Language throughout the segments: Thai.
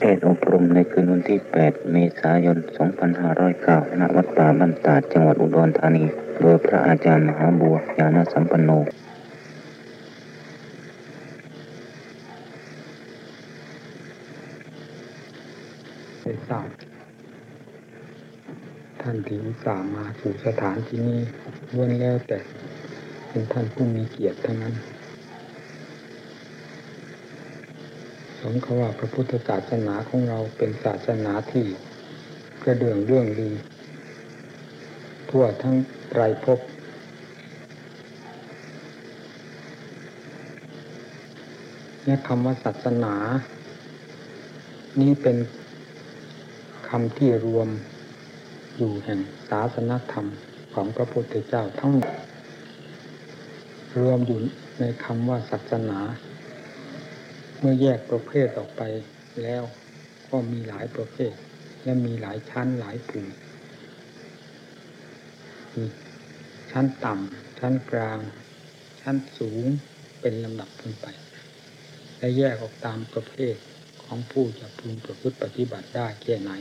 เทศอบรมในคืนวันที่ 8 เมษายน 2509ณวัดป่าบ้านตาดจังหวัดอุดรธานี โดยพระอาจารย์มหาบัวญาณสัมปันโนได้ทราบท่านที่อุตส่าห์มาสู่สถานที่นี้ล้วนแล้วแต่เป็นท่านผู้มีเกียรติทั้งนั้น มคำว่าพระพุทธศาสนาของเราเป็นศาสนาที่กระเดื่องเรื่องลือทั่วทั้งไตรภพและคำว่าศาสนา นี้เป็นคำที่รวมอยู่แห่งศาสนธรรมของพระพุทธเจ้าทั้งรวมอยู่ในคำว่าศาสนา เมื่อแยกประเภทออกไปแล้ว ก็มีหลายประเภท และมีหลายชั้นหลายภูมิมีชั้นต่ำชั้นกลาง ชั้นสูงเป็นลำดับขึ้นไป และแยกออกตามประเภทของผู้จะพึงประพฤติปฏิบัติได้แค่ไหน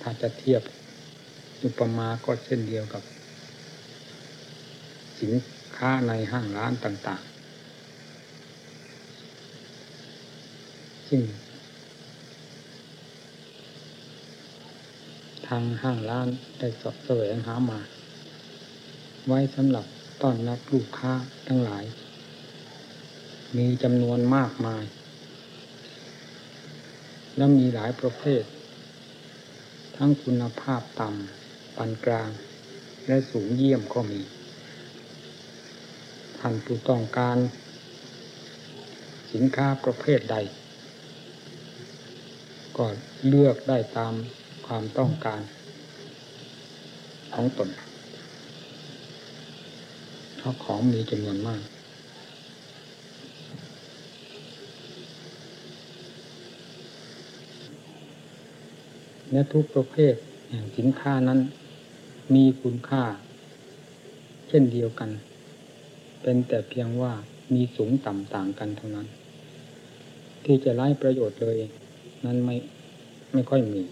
ถ้าจะเทียบอุปมาก็เช่นเดียวกับ สินค้าในห้างร้านต่าง ซึ่ง ทางห้างร้านได้สอบแสวงหามา ไว้สำหรับต้อนรับลูกค้าทั้งหลาย มีจำนวนมากมาย และมีหลายประเภท ทั้งคุณภาพต่ำปานกลาง และสูงเยี่ยมก็มีท่านผู้ต้องการ สินค้าประเภทใด ก็เลือกได้ตามความต้องการของตนเพราะของมีจำนวนมาก และทุกประเภทแห่งสินค้านั้น มีคุณค่า เช่นเดียวกัน เป็นแต่เพียงว่ามีสูงต่ำต่างกันเท่านั้น ที่จะไล่ประโยชน์เลย นั้นไม่ไม่ค่อยมี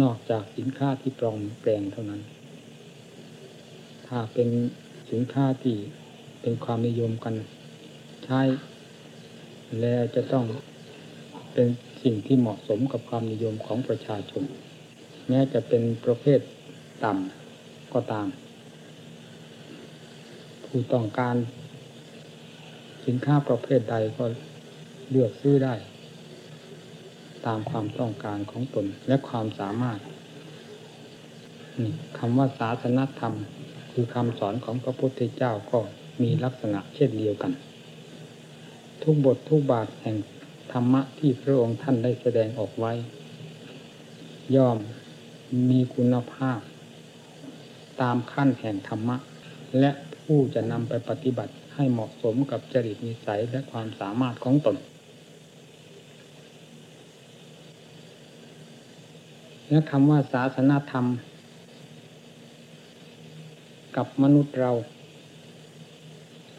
นอกจากสินค้าที่ปลอมแปลงเท่านั้น ถ้าเป็นสินค้าที่เป็นความนิยมกันใช้แล้วจะต้องเป็นสิ่งที่เหมาะสมกับความนิยมของประชาชน แม้จะเป็นประเภทต่ำก็ตาม ผู้ต้องการสินค้าประเภทใดก็เลือกซื้อได้ ตามความต้องการของตนและความสามารถคำว่าศาสนธรรม คือคำสอนของพระพุทธเจ้าก็มีลักษณะเช่นเดียวกัน ทุกบททุกบาทแห่งธรรมะที่พระองค์ท่านได้แสดงออกไว้ ย่อมมีคุณภาพ ตามขั้นแห่งธรรมะ และผู้จะนำไปปฏิบัติให้เหมาะสมกับจริตนิสัยและความสามารถของตน และคำว่าศาสนาธรรม กับมนุษย์เรา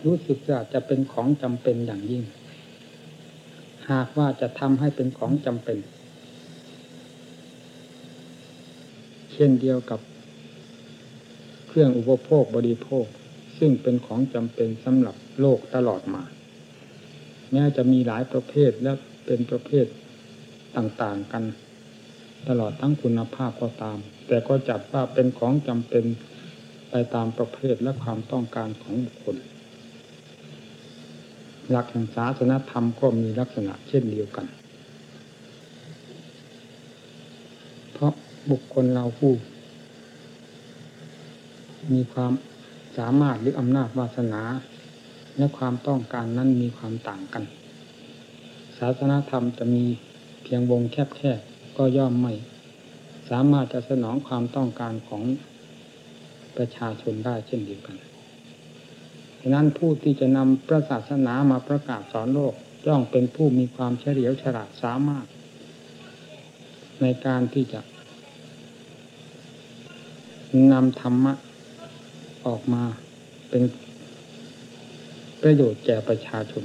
รู้สึกจะจะเป็นของจำเป็นอย่างยิ่ง หากว่าจะทำให้เป็นของจำเป็น เช่นเดียวกับเครื่องอุปโภคบริโภค ซึ่งเป็นของจำเป็นสำหรับโลกตลอดมา แม้จะมีหลายประเภทและเป็นประเภทต่างๆกัน ตลอดทั้งคุณภาพก็ตาม แต่ก็จัดว่าเป็นของจำเป็นไปตามประเภทและความต้องการของบุคคล หลักแห่งศาสนธรรมก็มีลักษณะเช่นเดียวกัน เพราะบุคคลเราผู้ มีความสามารถหรืออำนาจวาสนา และความต้องการนั้นมีความต่างกัน ศาสนธรรมจะมีเพียงวงแคบๆ ก็ย่อมไม่สามารถจะสนองความต้องการของประชาชนได้เช่นเดียวกันฉะนั้นผู้ที่จะนำพระศาสนามาประกาศสอนโลกย่อมเป็นผู้มีความเฉลียวฉลาดสามารถ ในการที่จะนำธรรมะออกมาเป็นประโยชน์แก่ประชาชน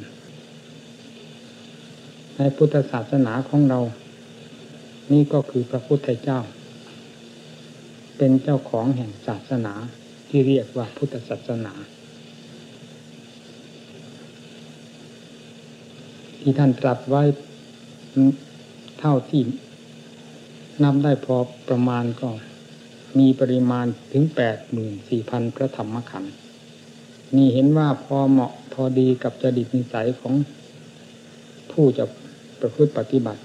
ในพุทธศาสนาของเรา นี่ก็คือพระพุทธเจ้า เป็นเจ้าของแห่งศาสนาที่เรียกว่าพุทธศาสนาที่ท่านตรัสไว้เท่าที่นับได้พอประมาณก็มีปริมาณถึงแปดหมื่นสี่พันพระธรรมขันธ์นี่เห็นว่าพอเหมาะพอดีกับจดิตนิสัยของผู้จะประพฤติปฏิบัติ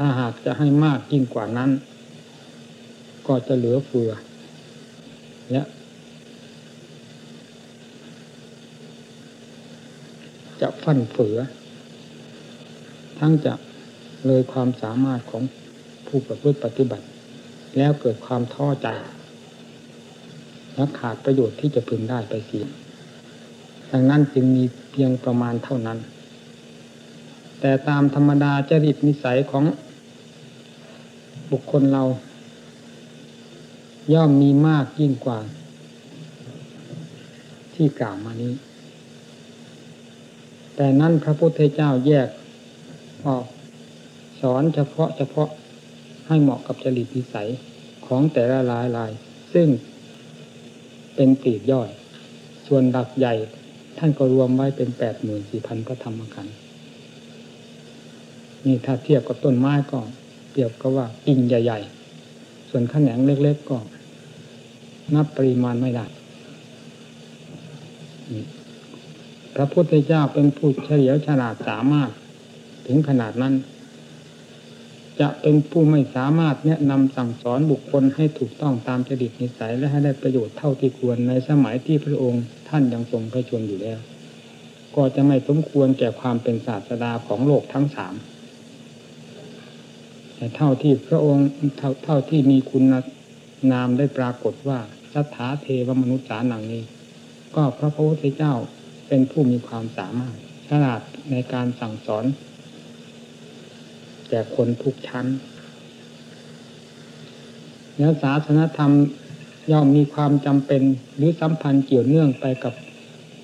ถ้าหากจะให้มากยิ่งกว่านั้น ก็จะเหลือเฟือ และจะฟันเฟือ ทั้งจะเลยความสามารถของผู้ประพฤติปฏิบัติ แล้วเกิดความท้อใจ และขาดประโยชน์ที่จะพึงได้ไปเสียดังนั้นจึงมีเพียงประมาณเท่านั้น แต่ตามธรรมดาจริตนิสัยของ บุคคลเรา ย่อมมีมากยิ่งกว่า ที่กล่าวมานี้ แต่นั้นพระพุทธเจ้าแยกออกสอนเฉพาะเฉพาะให้เหมาะกับจริตนิสัยของแต่ละลายลาย ซึ่งเป็นปีกย่อย ส่วนดักใหญ่ท่านก็รวมไว้เป็นแปดหมื่นสี่พันพระธรรมขันธ์นี่ถ้าเทียบกับต้นไม้ก็ รียบก็ว่ากิ่งใหญ่ ๆ ส่วนขแขนงเล็ก ๆ ก็ นับปริมาณไม่ได้พระพุทธเจ้าเป็นผู้เฉลียวฉลาดสามารถ ถึงขนาดนั้น จะเป็นผู้ไม่สามารถแนะนำสั่งสอนบุคคลให้ถูกต้องตามจริตนิสัยและให้ได้ประโยชน์เท่าที่ควรในสมัยที่พระองค์ท่านยังทรงพระชนอยู่แล้ว ก็จะไม่สมควรแก่ความเป็นศาสดาของโลกทั้งสาม แต่เท่าที่พระองค์เท่าเท่าที่มีคุณนามได้ปรากฏว่าสัทธาเทวมนุษย์สาหนังนี้ ก็พระพุทธเจ้าเป็นผู้มีความสามารถฉลาดในการสั่งสอนแก่คนทุกชั้น แล้วศาสนธรรมย่อมมีความจำเป็นหรือสัมพันธ์เกี่ยวเนื่องไปกับ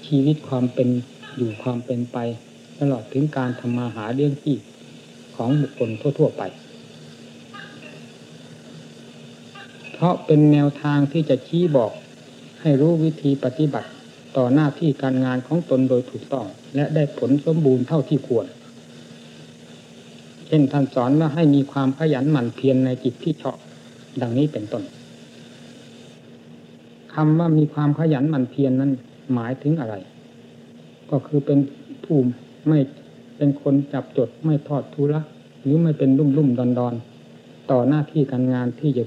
ชีวิตความเป็นอยู่ความเป็นไป ตลอดถึงการทำมาหาเรื่องที่ของบุคคลทั่ว ๆ ไป เพราะเป็นแนวทางที่จะชี้บอก ให้รู้วิธีปฏิบัติต่อหน้าที่การงานของตนโดยถูกต้อง และได้ผลสมบูรณ์เท่าที่ควร เช่นท่านสอนว่าให้มีความขยันหมั่นเพียรในจิตที่ชอบดังนี้เป็นต้นคำว่ามีความขยันหมั่นเพียรนนั้นหมายถึงอะไร ก็คือเป็นผู้ไม่เป็นคนจับจดไม่ทอดทุระหรือไม่เป็นรุ่มรุ่มดอนดอนต่อหน้าที่การงานที่จะ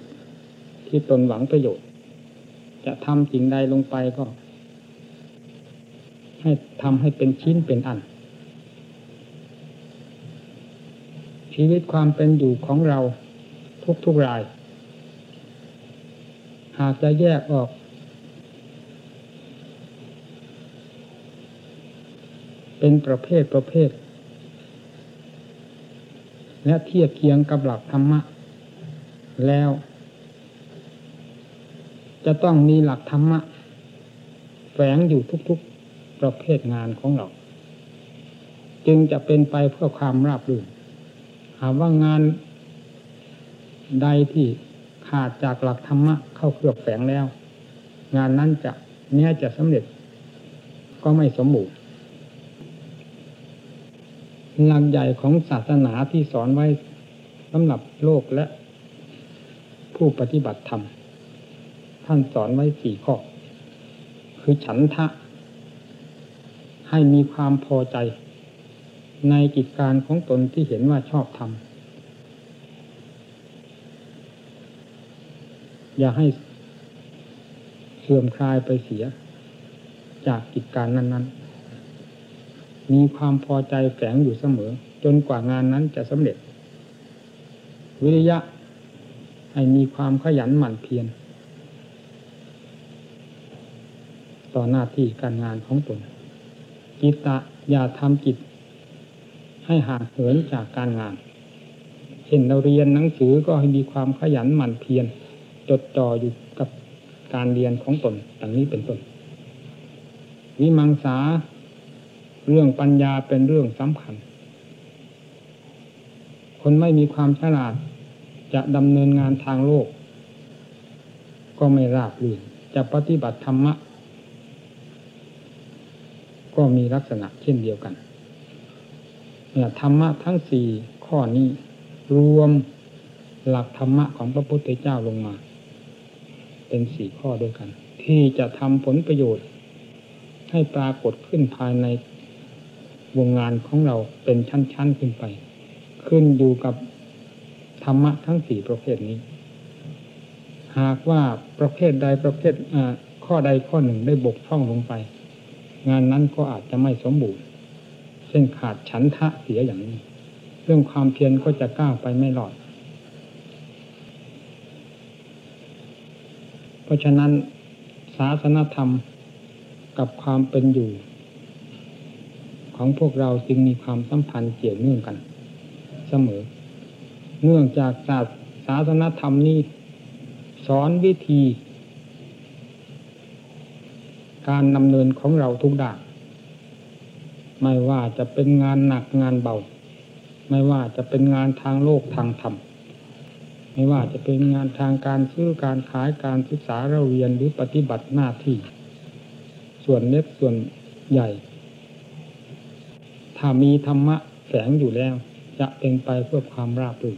ที่ตนหวังประโยชน์ จะทำสิ่งใดลงไปก็ ให้ทำให้เป็นชิ้นเป็นอัน ชีวิตความเป็นอยู่ของเราทุกทุกราย หากจะแยกออกเป็นประเภทประเภท และเทียบเคียงกับหลักธรรมะ แล้ว จะต้องมีหลักธรรมะ แฝงอยู่ทุกๆประเภทงานของเรา จึงจะเป็นไปเพื่อความราบรื่นหากว่างานใดที่ขาดจากหลักธรรมะเข้าเครือบแฝงแล้ว งานนั้นจะเนี้ยจะสำเร็จ ก็ไม่สมบูรณ์หลักใหญ่ของศาสนาที่สอนไว้สำหรับโลกและผู้ปฏิบัติธรรม ท่านสอนไว้สี่ข้อ คือฉันทะ ให้มีความพอใจ ในกิจการของตนที่เห็นว่าชอบทำอย่าให้เสื่อมคลายไปเสีย จากกิจการนั้น ๆ มีความพอใจแฝงอยู่เสมอ จนกว่างานนั้นจะสำเร็จ วิริยะให้มีความขยันหมั่นเพียร ต่อหน้าที่การงานของตนจิตะอย่าทำจิตให้ห่างเหินจากการงาน เช่นเราเรียนหนังสือก็ให้มีความขยันหมั่นเพียรจดจ่ออยู่กับการเรียนของตนดังนี้เป็นต้นวิมังสาเรื่องปัญญาเป็นเรื่องสำคัญ คนไม่มีความฉลาดจะดำเนินงานทางโลก ก็ไม่ราบรื่นจะปฏิบัติธรรมะ ก็มีลักษณะเช่นเดียวกันเนี่ยธรรมะทั้งสี่ข้อนี้ รวมหลักธรรมะของพระพุทธเจ้าลงมา เป็นสี่ข้อด้วยกัน ที่จะทำผลประโยชน์ ให้ปรากฏขึ้นภายในวงงานของเราเป็นชั้นๆขึ้นไป ขึ้นอยู่กับธรรมะทั้งสี่ประเภทนี้ หากว่าประเภทใดประเภทข้อใดข้อหนึ่งได้บกพร่องลงไป งานนั้นก็อาจจะไม่สมบูรณ์เช่นขาดฉันทะเสียอย่างนี้ เรื่องความเพียรก็จะก้าวไปไม่รอด เพราะฉะนั้นศาสนธรรมกับความเป็นอยู่ ของพวกเราจึงมีความสัมพันธ์เกี่ยวเนื่องกัน เสมอ เนื่องจากศาสศาสนธรรมนี้ สอนวิธี การดำเนินของเราทุกด้านไม่ว่าจะเป็นงานหนักงานเบา ไม่ว่าจะเป็นงานทางโลกทางธรรม ไม่ว่าจะเป็นงานทางการซื้อการขายการศึกษาเราเรียนหรือปฏิบัติหน้าที่ ส่วนเล็กส่วนใหญ่ ถ้ามีธรรมะแฝงอยู่แล้ว จะเป็นไปเพื่อความราบรื่น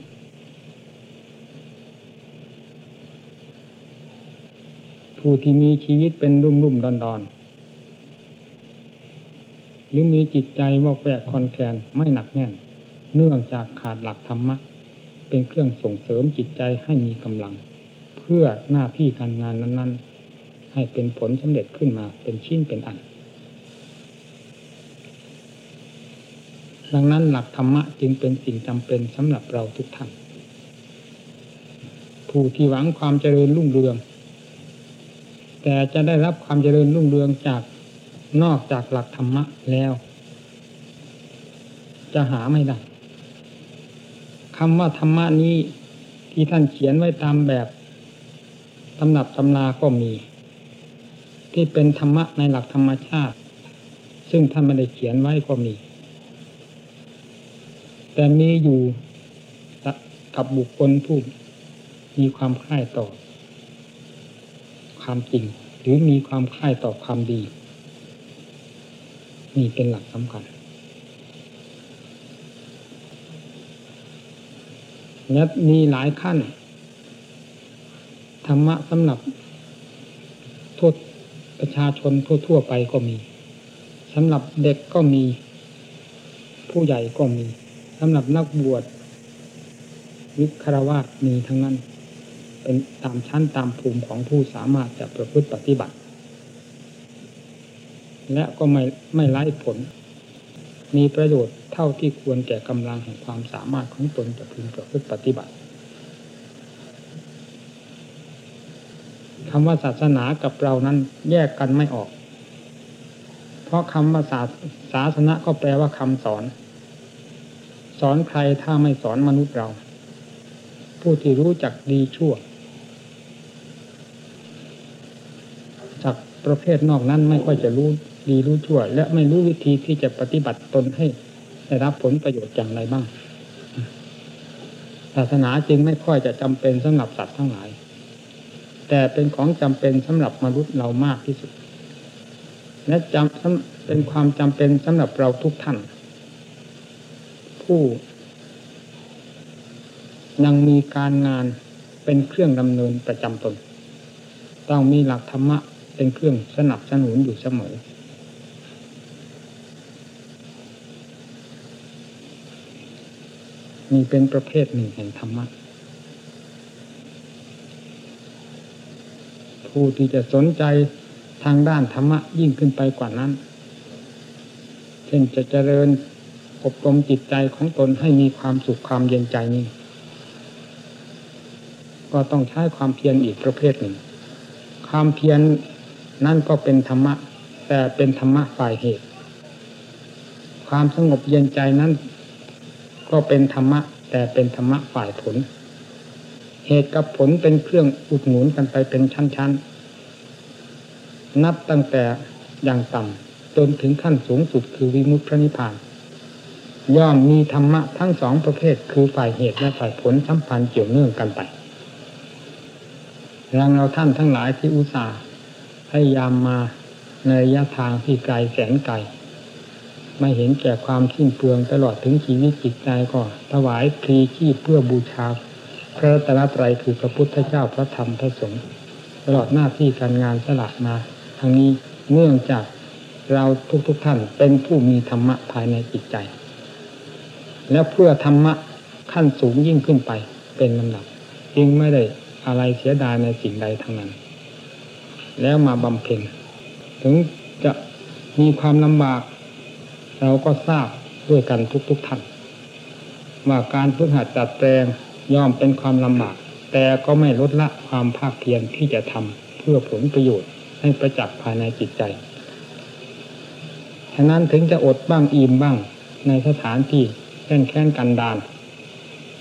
ผู้ที่มีชีวิตเป็นรุ่มรุ่มดอนดอนหรือมีจิตใจว่าแปกคอนแคลนไม่หนักแน่น เนื่องจากขาดหลักธรรมะ เป็นเครื่องส่งเสริมจิตใจให้มีกำลัง เพื่อหน้าที่การงานนั้น ๆ ให้เป็นผลสำเร็จขึ้นมาเป็นชิ้นเป็นอัน ดังนั้นหลักธรรมะจึงเป็นสิ่งจำเป็นสำหรับเราทุกท่านผู้ที่หวังความเจริญรุ่งเรือง แต่จะได้รับความเจริญรุ่งเรืองจากนอกจากหลักธรรมะแล้ว จะหาไม่ได้คำว่าธรรมะนี้ที่ท่านเขียนไว้ตามแบบตำหนับตำราก็มี ที่เป็นธรรมะในหลักธรรมชาติ ซึ่งท่านไม่ได้เขียนไว้ก็มี แต่มีอยู่กับบุคคลผู้มีความคล้ายต่อ ความจริง หรือมีความคล้ายต่อความดี นี่เป็นหลักสำคัญและมีหลายขั้น ธรรมะสำหรับทั่วประชาชนทั่วๆไปก็มีสำหรับเด็กก็มี ผู้ใหญ่ก็มีสำหรับนักบวชวิคารวาสมีทั้งนั้น เป็นตามชั้นตามภูมิของผู้สามารถจะประพฤติปฏิบัติ และก็ไม่ไม่ไร้ผล มีประโยชน์เท่าที่ควรแก่กำลังแห่งความสามารถของตนจะพึงประพฤติปฏิบัติคำว่าศาสนากับเรานั้นแยกกันไม่ออก เพราะคำว่าศาศาสนาก็แปลว่าคำสอน สอนใครถ้าไม่สอนมนุษย์เรา ผู้ที่รู้จักดีชั่ว จากประเภทนอกนั้นไม่ค่อยจะรู้ดีรู้ชั่ว และไม่รู้วิธีที่จะปฏิบัติตนให้ได้รับผลประโยชน์อย่างไรบ้าง ศาสนาจึงไม่ค่อยจะจำเป็นสำหรับสัตว์ทั้งหลาย แต่เป็นของจำเป็นสำหรับมนุษย์เรามากที่สุด และจำเป็นความจำเป็นสำหรับเราทุกท่าน ผู้ยังมีการงานเป็นเครื่องดำเนินประจำตน ต้องมีหลักธรรมะ เป็นเครื่องสนับสนุนอยู่เสมอนี่เป็นประเภทหนึ่งแห่งธรรมะผู้ที่จะสนใจทางด้านธรรมะยิ่งขึ้นไปกว่านั้น เช่นจะเจริญอบรมจิตใจของตนให้มีความสุขความเย็นใจนี้ ก็ต้องใช้ความเพียรอีกประเภทหนึ่ง ความเพียร นั่นก็เป็นธรรมะ แต่เป็นธรรมะฝ่ายเหตุ ความสงบเย็นใจนั้น ก็เป็นธรรมะ แต่เป็นธรรมะฝ่ายผล เหตุกับผลเป็นเครื่องอุดหนุนกันไปเป็นชั้นๆ นับตั้งแต่อย่างต่ำจนถึงขั้นสูงสุดคือวิมุตติพระนิพพาน ย่อมมีธรรมะทั้งสองประเภทคือฝ่ายเหตุและฝ่ายผลสัมพันธ์เกี่ยวเนื่องกันไปดังเราท่านทั้งหลายที่อุตส่าห์ พยายามมาในระยะทางที่ไกลแสนไกลไม่เห็นแก่ความสิ้นเปลืองตลอดถึงชีวิตจิตใจก็ถวายพรีชีพเพื่อบูชา พระตรัตรัยคือพระพุทธเจ้าพระธรรมพระสงฆ์ตลอดหน้าที่การงานสละมาทางนี้เนื่องจากเราทุกๆทท่านเป็นผู้มีธรรมะภายในจิตใจ และเพื่อธรรมะขั้นสูงยิ่งขึ้นไปเป็นลำดับ จึงไม่ได้อะไรเสียดายในสิ่งใดทั้งนั้น แล้วมาบำเพ็ญถึงจะมีความลำบาก เราก็ทราบด้วยกันทุกๆทท่านว่าการพึ่งหัดจัดแปลงย่อมเป็นความลำบาก แต่ก็ไม่ลดละความภาคเพียรที่จะทำเพื่อผลประโยชน์ให้ประจักษ์ภายในจิตใจฉะนั้นถึงจะอดบ้างอิ่มบ้างในสถานที่แค่นแค้นกันดาน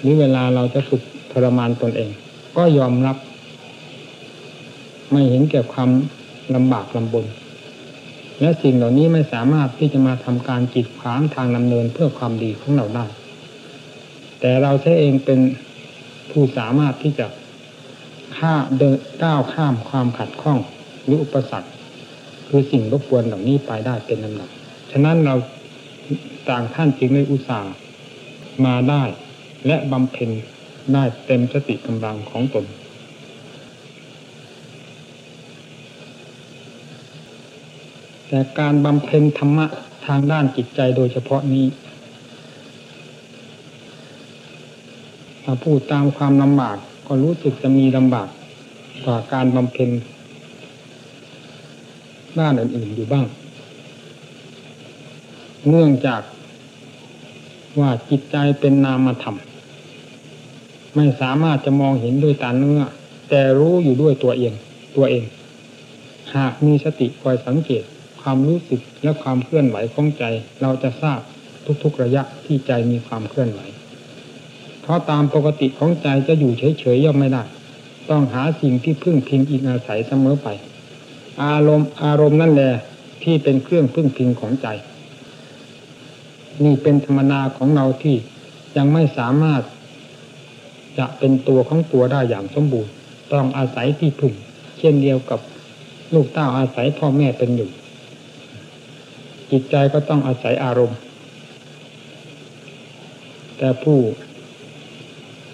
หรือเวลาเราจะฝึกทรมานตนเอง ก็ยอมรับ ไม่เห็นแก่ความลำบากลำบน และสิ่งเหล่านี้ไม่สามารถที่จะมาทำการกีดขวางทางดำเนินเพื่อความดีของเราได้ แต่เราใช้เองเป็นผู้สามารถที่จะข้าเดินก้าวข้ามความขัดข้องหรืออุปสรรคคือสิ่งรบกวนเหล่านี้ไปได้เป็นลำดับ ฉะนั้นเราต่างท่านจึงได้อุตส่าห์มาได้ และบำเพ็ญได้เต็มสติกำลังของตน แต่การบำเพ็ญธรรมะทางด้านจิตใจโดยเฉพาะนี้ถ้าพูดตามความลำบากก็รู้สึกจะมีลำบากต่อการบำเพ็ญด้านอื่นๆอยู่บ้าง เนื่องจากว่าจิตใจเป็นนามธรรม ไม่สามารถจะมองเห็นด้วยตาเนื้อ แต่รู้อยู่ด้วยตัวเอง ตัวเอง หากมีสติคอยสังเกต ความรู้สึกและความเคลื่อนไหวของใจ เราจะทราบทุกๆระยะที่ใจมีความเคลื่อนไหว เพราะตามปกติของใจจะอยู่เฉยๆย่อมไม่ได้ ต้องหาสิ่งที่พึ่งพิงอิงอาศัยเสมอไป อารมณ์อารมณ์นั่นแหละที่เป็นเครื่องพึ่งพิงของใจ นี่เป็นธรรมนาของเราที่ยังไม่สามารถ จะเป็นตัวของตัวได้อย่างสมบูรณ์ ต้องอาศัยที่พึ่ง เช่นเดียวกับลูกเต้าอาศัยพ่อแม่เป็นอยู่ จิตใจก็ต้องอาศัยอารมณ์ แต่ผู้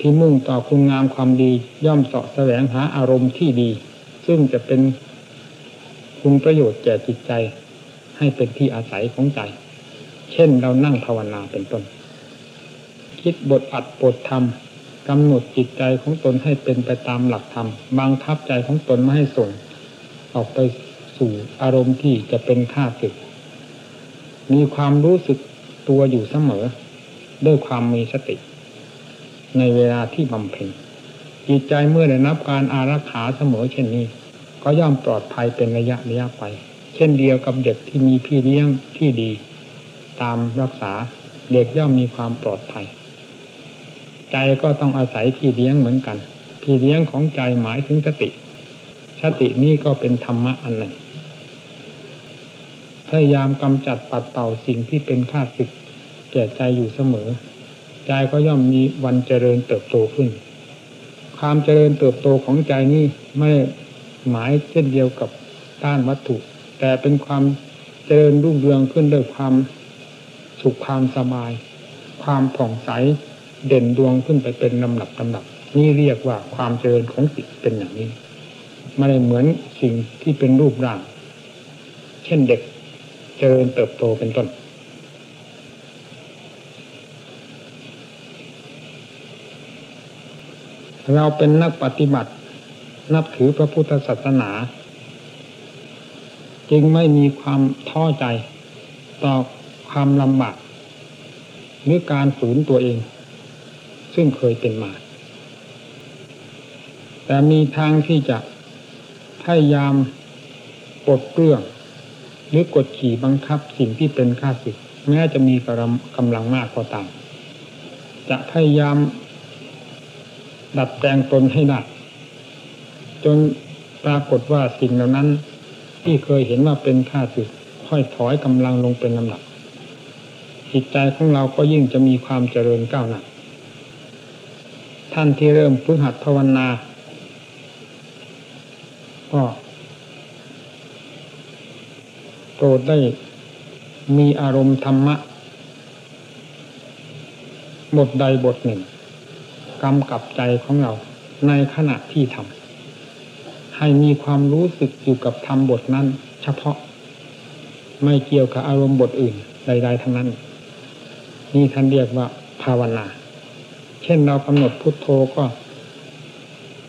ที่มุ่งต่อคุณงามความดีย่อมเสาะแสวงหาอารมณ์ที่ดี ซึ่งจะเป็นคุณประโยชน์แก่จิตใจ ให้เป็นที่อาศัยของใจ เช่นเรานั่งภาวนาเป็นต้น คิดบทอัดบทธรรมกำหนดจิตใจของตนให้เป็นไปตามหลักธรรมบังคับใจของตนไม่ให้ส่ง ออกไปสู่อารมณ์ที่จะเป็นข้าศึก มีความรู้สึกตัวอยู่เสมอ ด้วยความมีสติ ในเวลาที่บำเพ็ญจิตใจเมื่อได้นับการอารักขาเสมอเช่นนี้ ก็ย่อมปลอดภัยเป็นระยะระยะไป เช่นเดียวกับเด็กที่มีพี่เลี้ยงที่ดี ตามรักษาเด็กย่อมมีความปลอดภัย ใจก็ต้องอาศัยพี่เลี้ยงเหมือนกัน พี่เลี้ยงของใจหมายถึงสติ สตินี้ก็เป็นธรรมะอันหนึ่ง พยายามกำจัดปัดเป่าสิ่งที่เป็นข้าศึกแก่ใจอยู่เสมอ ใจก็ย่อมมีวันเจริญเติบโตขึ้น ความเจริญเติบโตของใจนี้ไม่หมายเช่นเดียวกับด้านวัตถุ แต่เป็นความเจริญรุ่งเรืองขึ้นด้วยความสุขความสบาย ความผ่องใสเด่นดวงขึ้นไปเป็นลำดับลำดับ นี่เรียกว่าความเจริญของจิตเป็นอย่างนี้ไม่ได้เหมือนสิ่งที่เป็นรูปร่าง เช่นเด็ก เจริญเติบโตเป็นต้น เราเป็นนักปฏิบัติ นับถือพระพุทธศาสนา จึงไม่มีความท้อใจ ต่อความลำบากหรือการฝืนตัวเอง ซึ่งเคยเป็นมา แต่มีทางที่จะพยายามกดเกลื่อง รือกดขี่บังคับสิ่งที่เป็นข้าศึกแม้จะมีกำลังมากก็ตามจะพยายาม ดัดแปลงตนให้ได้จนปรากฏว่าสิ่งเหล่านั้น ที่เคยเห็นว่าเป็นข้าศึกค่อยถอยกำลังลงเป็นลำดับจิตใจของเราก็ยิ่งจะมีความเจริญก้าวหน้าท่านที่เริ่มพึ่งหัดภาวนาก็โป รดได้มีอารมณ์ธรรมะบทใดบทหนึ่งกำกับใจของเราในขณะที่ทำให้มีความรู้สึกอยู่กับธรรมบทนั้น เฉพาะ ไม่เกี่ยวกับอารมณ์บทอื่นใด ๆทั้งนั้น นี่ท่านเรียกว่าภาวนา เช่นเรากำหนดพุทโธก็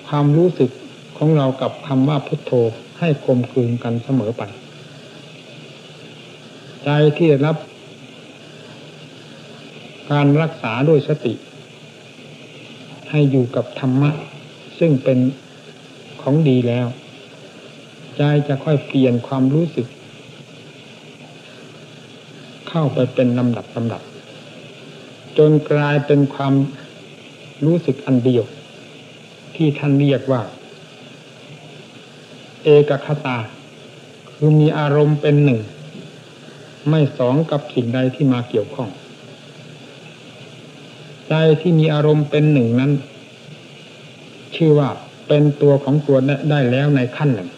ความรู้สึกของเรากับคำว่าพุทโธให้กลมกลืนกันเสมอไป ใจที่รับ การรักษาด้วยสติ ให้อยู่กับธรรมะ ซึ่งเป็นของดีแล้ว ใจจะค่อยเปลี่ยนความรู้สึก เข้าไปเป็นลำดับลำดับ จนกลายเป็นความรู้สึกอันเดียว ที่ท่านเรียกว่า เอกคตา คือมีอารมณ์เป็นหนึ่ง ไม่สองกับสิ่งใดที่มาเกี่ยวข้อง ใจที่มีอารมณ์เป็นหนึ่งนั้น ชื่อว่าเป็นตัวของตัวได้แล้วในขั้นหนึ่ง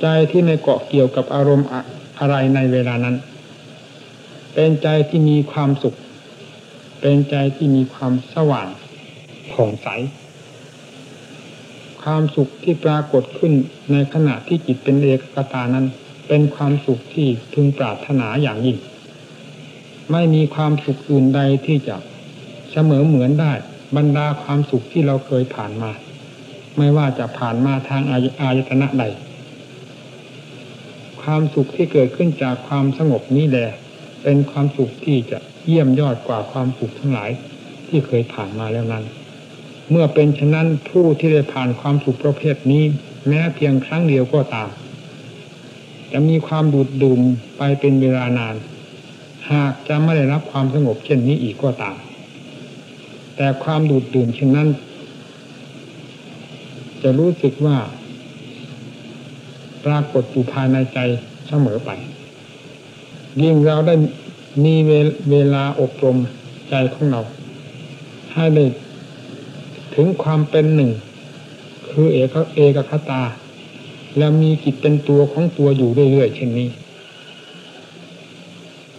ใจที่ไม่เกาะเกี่ยวกับอารมณ์อะไรในเวลานั้น เป็นใจที่มีความสุข เป็นใจที่มีความสว่างผ่องใส ความสุขที่ปรากฏขึ้นในขณะที่จิตเป็นเอกตานั้น เป็นความสุขที่พึงปรารถนาอย่างยิ่ง ไม่มีความสุขอื่นใดที่จะเสมอเหมือนได้ บรรดาความสุขที่เราเคยผ่านมา ไม่ว่าจะผ่านมาทางอายตนะใด ความสุขที่เกิดขึ้นจากความสงบนี้แหละเป็นความสุขที่จะเยี่ยมยอดกว่าความสุขทั้งหลายที่เคยผ่านมาแล้วนั้น เมื่อเป็นฉะนั้นผู้ที่ได้ผ่านความสุขประเภทนี้ แม้เพียงครั้งเดียวก็ตาม จะมีความดูดดื่มไปเป็นเวลานาน หากจะไม่ได้รับความสงบเช่นนี้อีกก็ตาม แต่ความดูดดื่มเช่นนั้น จะรู้สึกว่า ปรากฏอยู่ภายในใจเสมอไป ยิ่งเราได้มีเวลาอบรมใจของเรา ให้ได้ถึงความเป็นหนึ่ง คือเอกเอกคตา แล้วมีจิตเป็นตัวของตัวอยู่เรื่อยๆเช่นนี้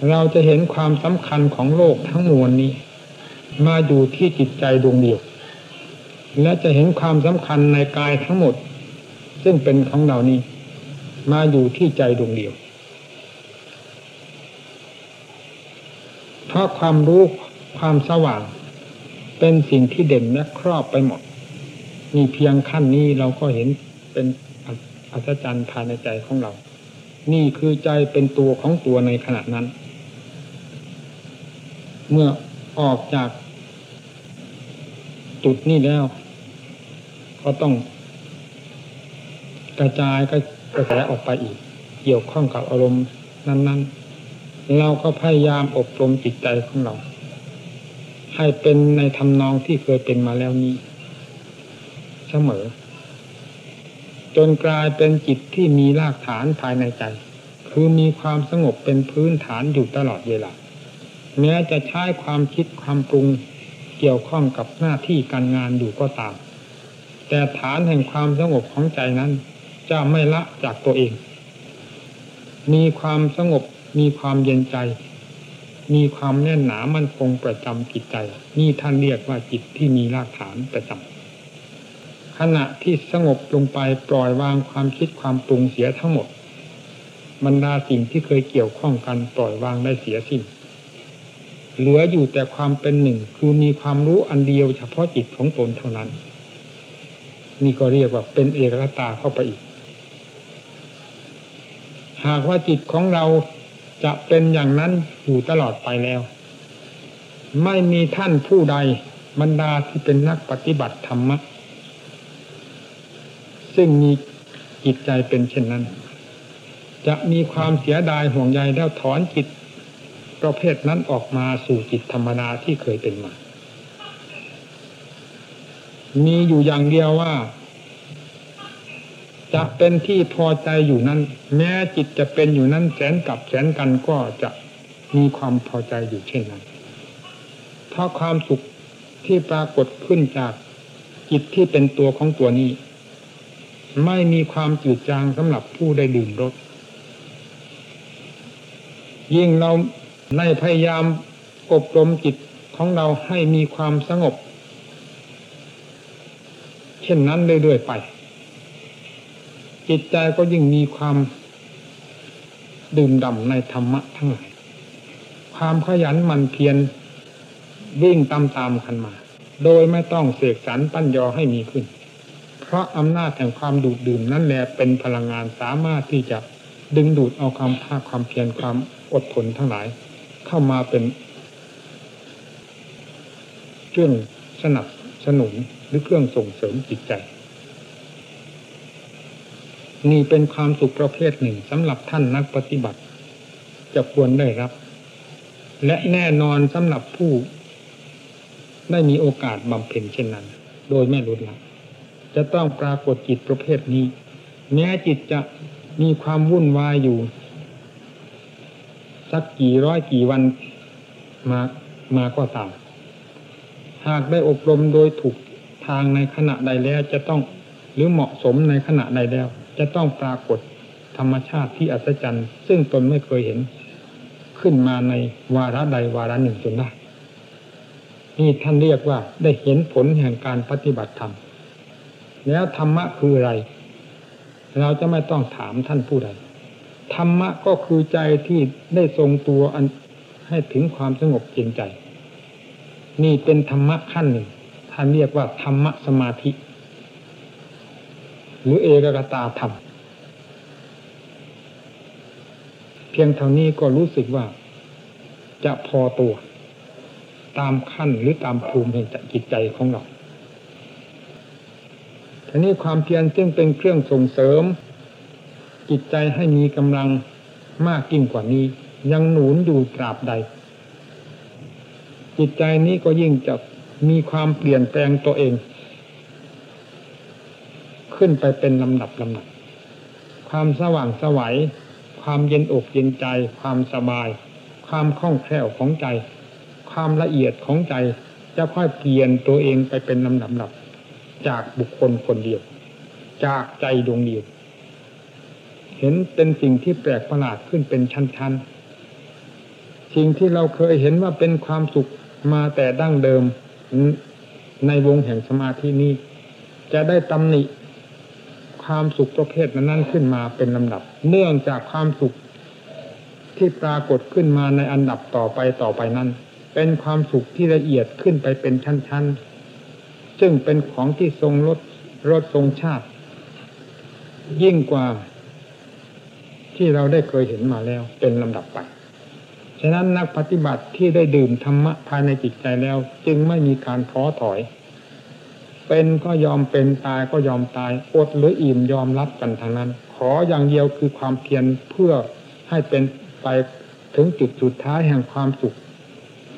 เราจะเห็นความสำคัญของโลกทั้งมวลนี้ มาอยู่ที่จิตใจดวงเดียว และจะเห็นความสำคัญในกายทั้งหมด ซึ่งเป็นของเรานี้ มาอยู่ที่ใจดวงเดียว เพราะความรู้ความสว่าง เป็นสิ่งที่เด่นและครอบไปหมด มีเพียงขั้นนี้เราก็เห็นเป็น อัศจรรย์ภายในใจของเรา นี่คือใจเป็นตัวของตัวในขณะนั้น เมื่อออกจากจุดนี้แล้ว ก็ต้องกระจายกระแสออกไปอีก เกี่ยวข้องกับอารมณ์นั้น ๆ เราก็พยายามอบรมจิตใจของเรา ให้เป็นในทำนองที่เคยเป็นมาแล้วนี้ เสมอ จนกลายเป็นจิตที่มีรากฐานภายในใจ คือมีความสงบเป็นพื้นฐานอยู่ตลอดเวลาแม้จะใช้ความคิดความปรุงเกี่ยวข้องกับหน้าที่การงานอยู่ก็ตาม แต่ฐานแห่งความสงบของใจนั้น จะไม่ละจากตัวเอง มีความสงบมีความเย็นใจ มีความแน่นหนามั่นคงประจำจิตใจ นี่ท่านเรียกว่าจิตที่มีรากฐานประจำ ขณะที่สงบลงไปปล่อยวางความคิดความปรุงเสียทั้งหมดบรรดาสิ่งที่เคยเกี่ยวข้องกันปล่อยวางได้เสียสิ้นเหลืออยู่แต่ความเป็นหนึ่งคือมีความรู้อันเดียวเฉพาะจิตของตนเท่านั้น นี่ก็เรียกว่าเป็นเอกตาเข้าไปอีก หากว่าจิตของเราจะเป็นอย่างนั้นอยู่ตลอดไปแล้ว ไม่มีท่านผู้ใดบรรดาที่เป็นนักปฏิบัติธรรมะ ซึ่งมีจิตใจเป็นเช่นนั้น จะมีความเสียดายห่วงใยแล้วถอนจิตประเภทนั้นออกมาสู่จิตธรรมดาที่เคยเป็นมา มีอยู่อย่างเดียวว่าจะเป็นที่พอใจอยู่นั้น แม้จิตจะเป็นอยู่นั้นแสนกับแสนกันก็จะมีความพอใจอยู่เช่นนั้น เพราะความสุขที่ปรากฏขึ้นจากจิตที่เป็นตัวของตัวนี้ ไม่มีความจืดจางสำหรับผู้ได้ดื่มรสยิ่งเราในพยายามอบรมจิตของเราให้มีความสงบ เช่นนั้นเรื่อยๆไป จิตใจก็ยิ่งมีความดื่มด่ำในธรรมะทั้งหลาย ความขยันหมันเพียรวิ่งตามๆกันมา โดยไม่ต้องเสกสรรปั้นยอให้มีขึ้น ราะอำนาจแห่งความดูดดื่มนั่นแหละเป็นพลังงานสามารถที่จะดึงดูดเอาความภาคความเพียรความอดทนทั้งหลาย เข้ามาเป็นเครื่องสนับสนุนหรือเครื่องส่งเสริมจิตใจ นี่เป็นความสุขประเภทหนึ่งสำหรับท่านนักปฏิบัติ จะควรได้รับ และแน่นอนสำหรับผู้ ได้มีโอกาสบำเพ็ญเช่นนั้น โดยไม่ลดละ จะต้องปรากฏจิตประเภทนี้ แม้จิตจะมีความวุ่นวายอยู่ สักกี่ร้อยกี่วันมามาก็ตาม หากได้อบรมโดยถูกทางในขณะใดแล้วจะต้องหรือเหมาะสมในขณะใดแล้ว จะต้องปรากฏธรรมชาติที่อัศจรรย์ ซึ่งตนไม่เคยเห็น ขึ้นมาในวาระใดวาระหนึ่งจนได้นี่ท่านเรียกว่าได้เห็นผลแห่งการปฏิบัติธรรม แล้วธรรมะคืออะไร เราจะไม่ต้องถามท่านผู้ใดธรรมะก็คือใจที่ได้ทรงตัวอันให้ถึงความสงบเย็นใจ นี่เป็นธรรมะขั้นหนึ่งท่านเรียกว่าธรรมะสมาธิ หรือเอกกตาธรรม เพียงเท่านี้ก็รู้สึกว่า จะพอตัว ตามขั้นหรือตามภูมิแห่งจิตใจของเรา ทีนี้ความเพียรซึ่งเป็นเครื่องส่งเสริม จิตใจให้มีกำลังมากยิ่งกว่านี้ ยังหนุนอยู่ตราบใด จิตใจนี้ก็ยิ่งจะมีความเปลี่ยนแปลงตัวเอง ขึ้นไปเป็นลำดับลำดับความสว่างสวัยความเย็นอกเย็นใจ ความสบาย ความคล่องแคล่วของใจ ความละเอียดของใจจะค่อยเปลี่ยนตัวเองไปเป็นลำดับลำดับ จากบุคคลคนเดียว จากใจดวงเดียว เห็นเป็นสิ่งที่แปลกประหลาดขึ้นเป็นชั้นๆ สิ่งที่เราเคยเห็นว่าเป็นความสุขมาแต่ดั้งเดิมในวงแห่งสมาธินี้ จะได้ตำหนิความสุขประเภทนั้นขึ้นมาเป็นลำดับ เนื่องจากความสุขที่ปรากฏขึ้นมาในอันดับต่อไปต่อไปนั้น เป็นความสุขที่ละเอียดขึ้นไปเป็นชั้นๆ ซึ่งเป็นของที่ทรงรสรสทรงชาติ ยิ่งกว่าที่เราได้เคยเห็นมาแล้วเป็นลำดับไป ฉะนั้นนักปฏิบัติที่ได้ดื่มธรรมะภายในจิตใจแล้ว จึงไม่มีการท้อถอย เป็นก็ยอมเป็นตายก็ยอมตายอดหรืออิ่มยอมรับกันทางนั้น ขออย่างเดียวคือความเพียรเพื่อให้เป็นไปถึงจุดสุดท้ายแห่งความสุข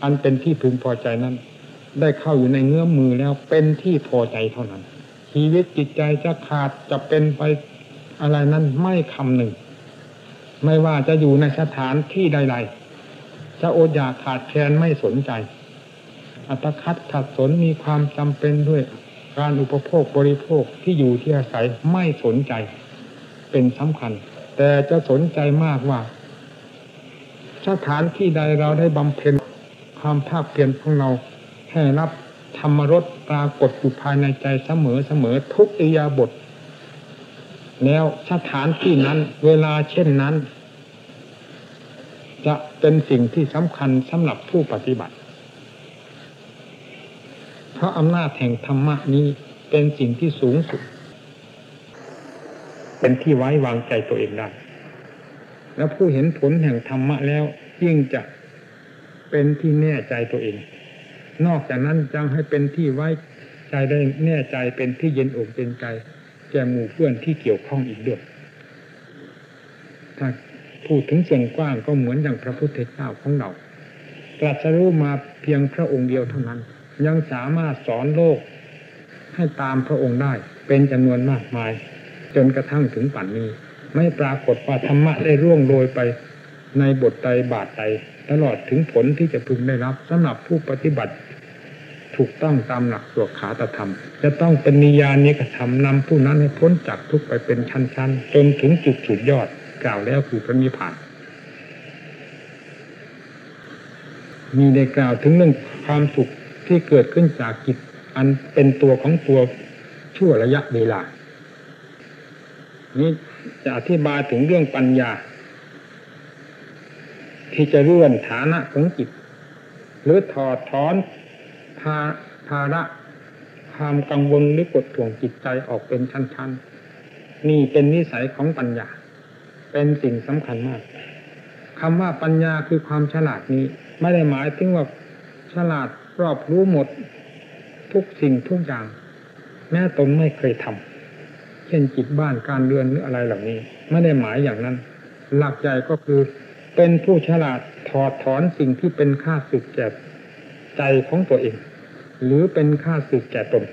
อันเป็นที่พึงพอใจนั้น ได้เข้าอยู่ในเงื้อมมือแล้วเป็นที่พอใจเท่านั้น ชีวิตจิตใจจะขาดจะเป็นไปอะไรนั้นไม่คำหนึ่ง ไม่ว่าจะอยู่ในสถานที่ใด ๆ จะอดอยากขาดแคลนไม่สนใจ อัตคัดขัดสนมีความจำเป็นด้วยการอุปโภคบริโภคที่อยู่ที่อาศัยไม่สนใจ เป็นสำคัญ แต่จะสนใจมากว่า สถานที่ใดเราได้บำเพ็ญความภาคเพียรของเรา ให้รับธรรมรสปรากฏอยู่ภายในใจเสมอเสมอทุกอิยาบท แล้วสถานที่นั้นเวลาเช่นนั้น จะเป็นสิ่งที่สำคัญสำหรับผู้ปฏิบัติ เพราะอำนาจแห่งธรรมะนี้เป็นสิ่งที่สูงสุด เป็นที่ไว้วางใจตัวเองได้ แล้วผู้เห็นผลแห่งธรรมะแล้วยิ่งจะเป็นที่แน่ใจตัวเอง นอกจากนั้นจังให้เป็นที่ไว้ใจได้แน่ใจเป็นที่เย็นอกเป็นใจแก่หมู่เพื่อนที่เกี่ยวข้องอีกด้วยถ้าพูดถึงส่วนกว้างก็เหมือนอย่างพระพุทธเจ้าของเราตรัสรู้มาเพียงพระองค์เดียวเท่านั้น ยังสามารถสอนโลกให้ตามพระองค์ได้ เป็นจำนวนมากมาย จนกระทั่งถึงป่านนี้ ไม่ปรากฏว่าธรรมะได้ร่วงโรยไปในบทใดบาทใดตลอดถึงผลที่จะพึงได้รับสำหรับผู้ปฏิบัติ ถูกต้องตามหลักสวขาตธรรม จะต้องเป็นนิยานิกระทำนำผู้นั้นให้พ้นจากทุกไปเป็นชั้นๆจนถึงจุดสุดยอดกล่าวแล้วคือพระนิพพานมีได้กล่าวถึงเรื่องความสุขที่เกิดขึ้นจากจิตอันเป็นตัวของตัวชั่วระยะเวลา นี้จะอธิบายถึงเรื่องปัญญา ที่จะเลื่อนฐานะของจิต หรือถอดถอน ภาภาระความกังวลหรือกดท่วงจิตใจออกเป็นชั้นๆ นี่เป็นนิสัยของปัญญา เป็นสิ่งสำคัญมากคำว่าปัญญาคือความฉลาดนี้ ไม่ได้หมายถึงว่าฉลาดรอบรู้หมด ทุกสิ่งทุกอย่าง แม้ตนไม่เคยทำเช่นจิตบ้านการเรือนหรืออะไรเหล่านี้ ไม่ได้หมายอย่างนั้น หลักใหญ่ก็คือเป็นผู้ฉลาดถอดถอนสิ่งที่เป็นค่าสึกแก่ใจของตัวเอง หรือเป็นค่าสึกแก่ตน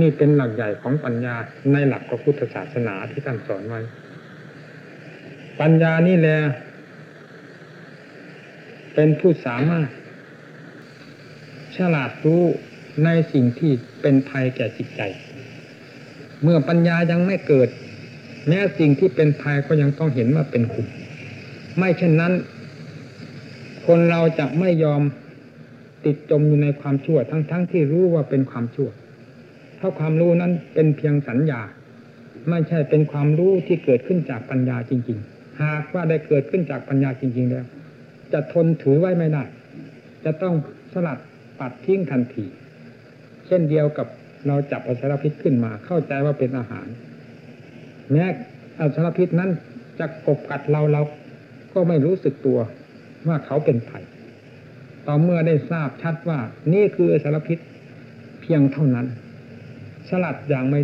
นี่เป็นหลักใหญ่ของปัญญาในหลักพระพุทธศาสนาที่ท่านสอนไว้ ปัญญานี่แหละเป็นผู้สามารถ ฉลาดรู้ในสิ่งที่เป็นภัยแก่จิตใจ เมื่อปัญญายังไม่เกิด แม้สิ่งที่เป็นภัยก็ยังต้องเห็นว่าเป็นคุณ ไม่เช่นนั้น คนเราจะไม่ยอม ติดจมอยู่ในความชั่วทั้งๆทที่รู้ว่าเป็นความชั่ว เพราะความรู้นั้นเป็นเพียงสัญญา ไม่ใช่เป็นความรู้ที่เกิดขึ้นจากปัญญาจริง ๆ หากว่าได้เกิดขึ้นจากปัญญาจริง ๆ แล้ว จะทนถือไว้ไม่ได้ จะต้องสลัดปัดทิ้งทันที เช่นเดียวกับเราจับอสรพิษขึ้นมา เข้าใจว่าเป็นอาหาร แม้อสรพิษนั้นจะกบกัดเราเราก็ไม่รู้สึกตัวว่าเขาเป็นภัย ต่อเมื่อได้ทราบชัดว่า นี่คือสารพิษเพียงเท่านั้น สลัดอย่างไม่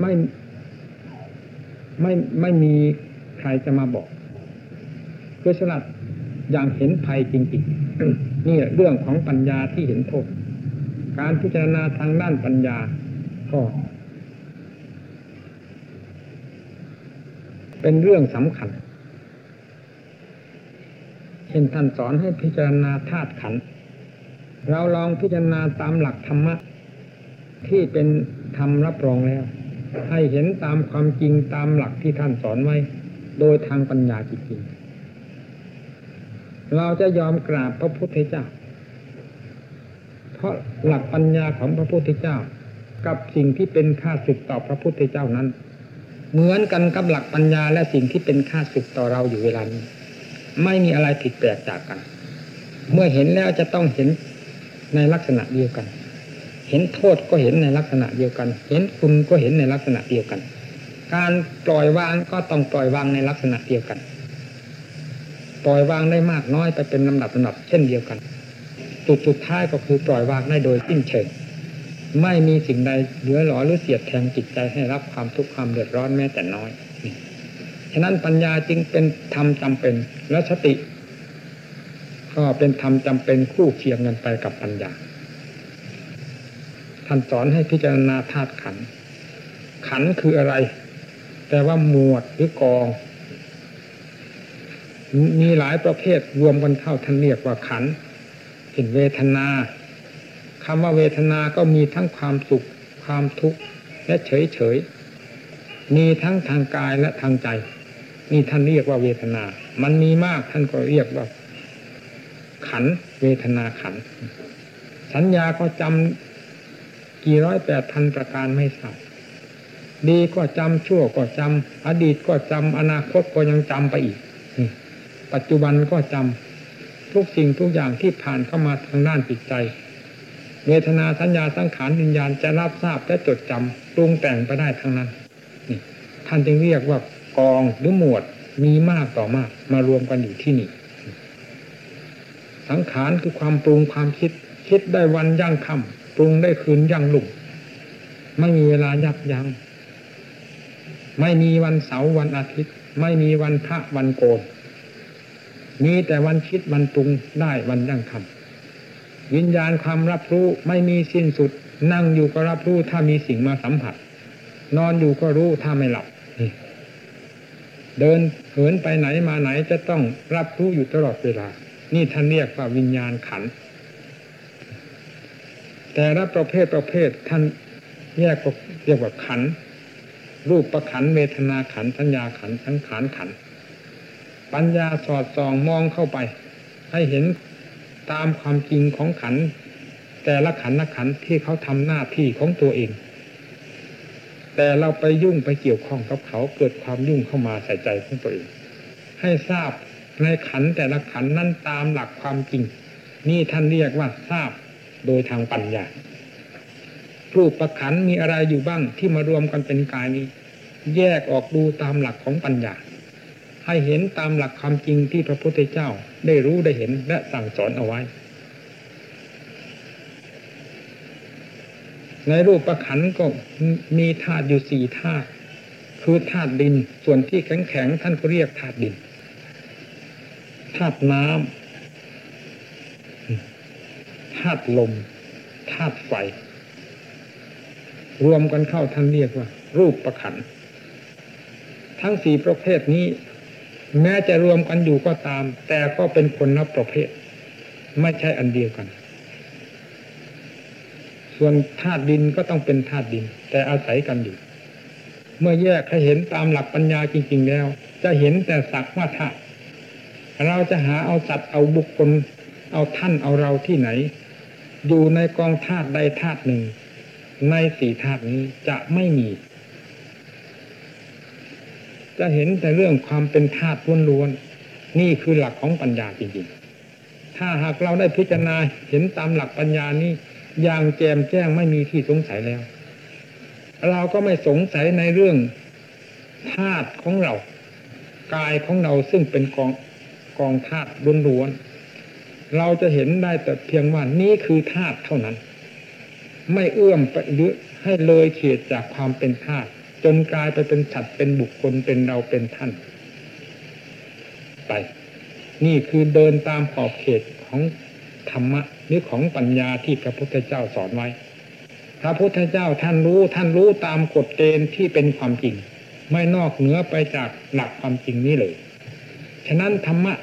ไม่ไม่ไม่มีใครจะมาบอกคือสลัดอย่างเห็นภัยจริงๆนี่เรื่องของปัญญาที่เห็นโทษการพิจารณาทางด้านปัญญาก็เป็นเรื่องสำคัญ เช่นท่านสอนให้พิจารณาธาตุขัน เราลองพิจารณาตามหลักธรรมะ ที่เป็นธรรมรับรองแล้ว ให้เห็นตามความจริงตามหลักที่ท่านสอนไว้ โดยทางปัญญาจริงๆเราจะยอมกราบพระพุทธเจ้า เพราะหลักปัญญาของพระพุทธเจ้า กับสิ่งที่เป็นค่าศึกต่อพระพุทธเจ้านั้น เหมือนกันกับหลักปัญญาและสิ่งที่เป็นค่าศึกต่อเราอยู่เวลานี้ ไม่มีอะไรผิดแปลกจากกัน เมื่อเห็นแล้วจะต้องเห็นในลักษณะเดียวกัน เห็นโทษก็เห็นในลักษณะเดียวกัน เห็นคุณก็เห็นในลักษณะเดียวกัน การปล่อยวางก็ต้องปล่อยวางในลักษณะเดียวกัน ปล่อยวางได้มากน้อยไปเป็นลำดับลำดับเช่นเดียวกันจุดสุดท้ายก็คือปล่อยวางได้โดยสิ้นเชิงไม่มีสิ่งใดเหลือหลอหรือเสียดแทงจิตใจให้รับความทุกข์ความเดือดร้อนแม้แต่น้อยะนั้นปัญญาจึงเป็นธรรมจำเป็น และสติก็เป็นธรรมจำเป็นคู่เคียงกันไปกับปัญญาท่านสอนให้พิจารณาธาตุขัน ขันคืออะไร แต่ว่าหมวดหรือกอง มีหลายประเภทรวมกันเข้าท่านเรียกว่าขันเห็นเวทนาคำว่าเวทนาก็มีทั้งความสุข ความทุกข์และเฉยเฉยมีทั้งทางกายและทางใจ นี่ท่านเรียกว่าเวทนา มันมีมากท่านก็เรียกว่า ขันเวทนาขัน สัญญาก็จำกี่ร้อยแปดพันประการไม่ทราบดีก็จำชั่วก็จำอดีตก็จำอนาคตก็ยังจำไปอีก ปัจจุบันก็จำทุกสิ่งทุกอย่างที่ผ่านเข้ามาทางด้านจิตใจ เวทนาสัญญาสังขารวิญญาณจะรับทราบและจดจำปรุงแต่งไปได้ทั้งนั้นท่านจึงเรียกว่า กองหรือหมวดมีมากต่อมาก มารวมกันอยู่ที่นี่ สังขารคือความปรุงความคิด คิดได้วันยั่งคำปรุงได้คืนยั่งลุ่มไม่มีเวลายับยัง้งไม่มีวันเสาร์วันอาทิตย์ ไม่มีวันพระวันโกนมีแต่วันคิดวันปรุงได้วันยั่งคำวิญญาณความรับรู้ไม่มีสิ้นสุด นั่งอยู่ก็รับรู้ถ้ามีสิ่งมาสัมผัส นอนอยู่ก็รู้ถ้าไม่หลับ เดินเหินไปไหนมาไหนจะต้องรับรู้อยู่ตลอดเวลา นี่ท่านเรียกว่าวิญญาณขัน แต่ละประเภทประเภทท่านแยกเรียกว่าขัน รูปประขันเวทนาขันสัญญาขันสังขารขัน ปัญญาสอดส่องมองเข้าไป ให้เห็นตามความจริงของขัน แต่ละขันละขันที่เขาทำหน้าที่ของตัวเอง แต่เราไปยุ่งไปเกี่ยวข้องกับเขาเกิดความยุ่งเข้ามาใส่ใจของตัวเอง ให้ทราบในขันแต่ละขันนั้นตามหลักความจริง นี่ท่านเรียกว่าทราบโดยทางปัญญารูปประขันมีอะไรอยู่บ้างที่มารวมกันเป็นกายนี้ แยกออกดูตามหลักของปัญญา ให้เห็นตามหลักความจริงที่พระพุทธเจ้าได้รู้ได้เห็นและสั่งสอนเอาไว้ ในรูปประขันก็มีธาตุอยู่สี่ธาตุคือธาตุดินส่วนที่แข็งแข็งท่านก็เรียกธาตุดินธาตุน้ำธาตุลมธาตุไฟรวมกันเข้าท่านเรียกว่า รูปประขันทั้งสี่ประเภทนี้ แม้จะรวมกันอยู่ก็ตาม แต่ก็เป็นคนนับประเภท ไม่ใช่อันเดียวกัน ส่วนธาตุดินก็ต้องเป็นธาตุดิน แต่อาศัยกันอยู่ เมื่อแยกให้เห็นตามหลักปัญญาจริง ๆ แล้ว จะเห็นแต่สักว่าธาตุเราจะหาเอาสัตว์เอาบุคคล เอาท่านเอาเราที่ไหน อยู่ในกองธาตุใดธาตุหนึ่ง ในสี่ธาตุนี้จะไม่มี จะเห็นแต่เรื่องความเป็นธาตุล้วนๆนี่คือหลักของปัญญาจริงๆถ้าหากเราได้พิจารณาเห็นตามหลักปัญญานี้ อย่างแจมแจ้งไม่มีที่สงสัยแล้ว เราก็ไม่สงสัยในเรื่องธาตุของเรา กายของเราซึ่งเป็นกองกองธาตุล้วนๆเราจะเห็นได้แต่เพียงว่านี่คือธาตุเท่านั้น ไม่เอื้อมไปหรือให้เลยเขตจากความเป็นธาตุจนกลายไปเป็นสัตว์เป็นบุคคลเป็นเราเป็นท่าน ไป นี่คือเดินตามขอบเขตของธรรมะ หรือของปัญญาที่พระพุทธเจ้าสอนไว้ พระพุทธเจ้าท่านรู้ท่านรู้ตามกฎเกณฑ์ที่เป็นความจริง ไม่นอกเหนือไปจากหลักความจริงนี้เลย ฉะนั้นธรรมะ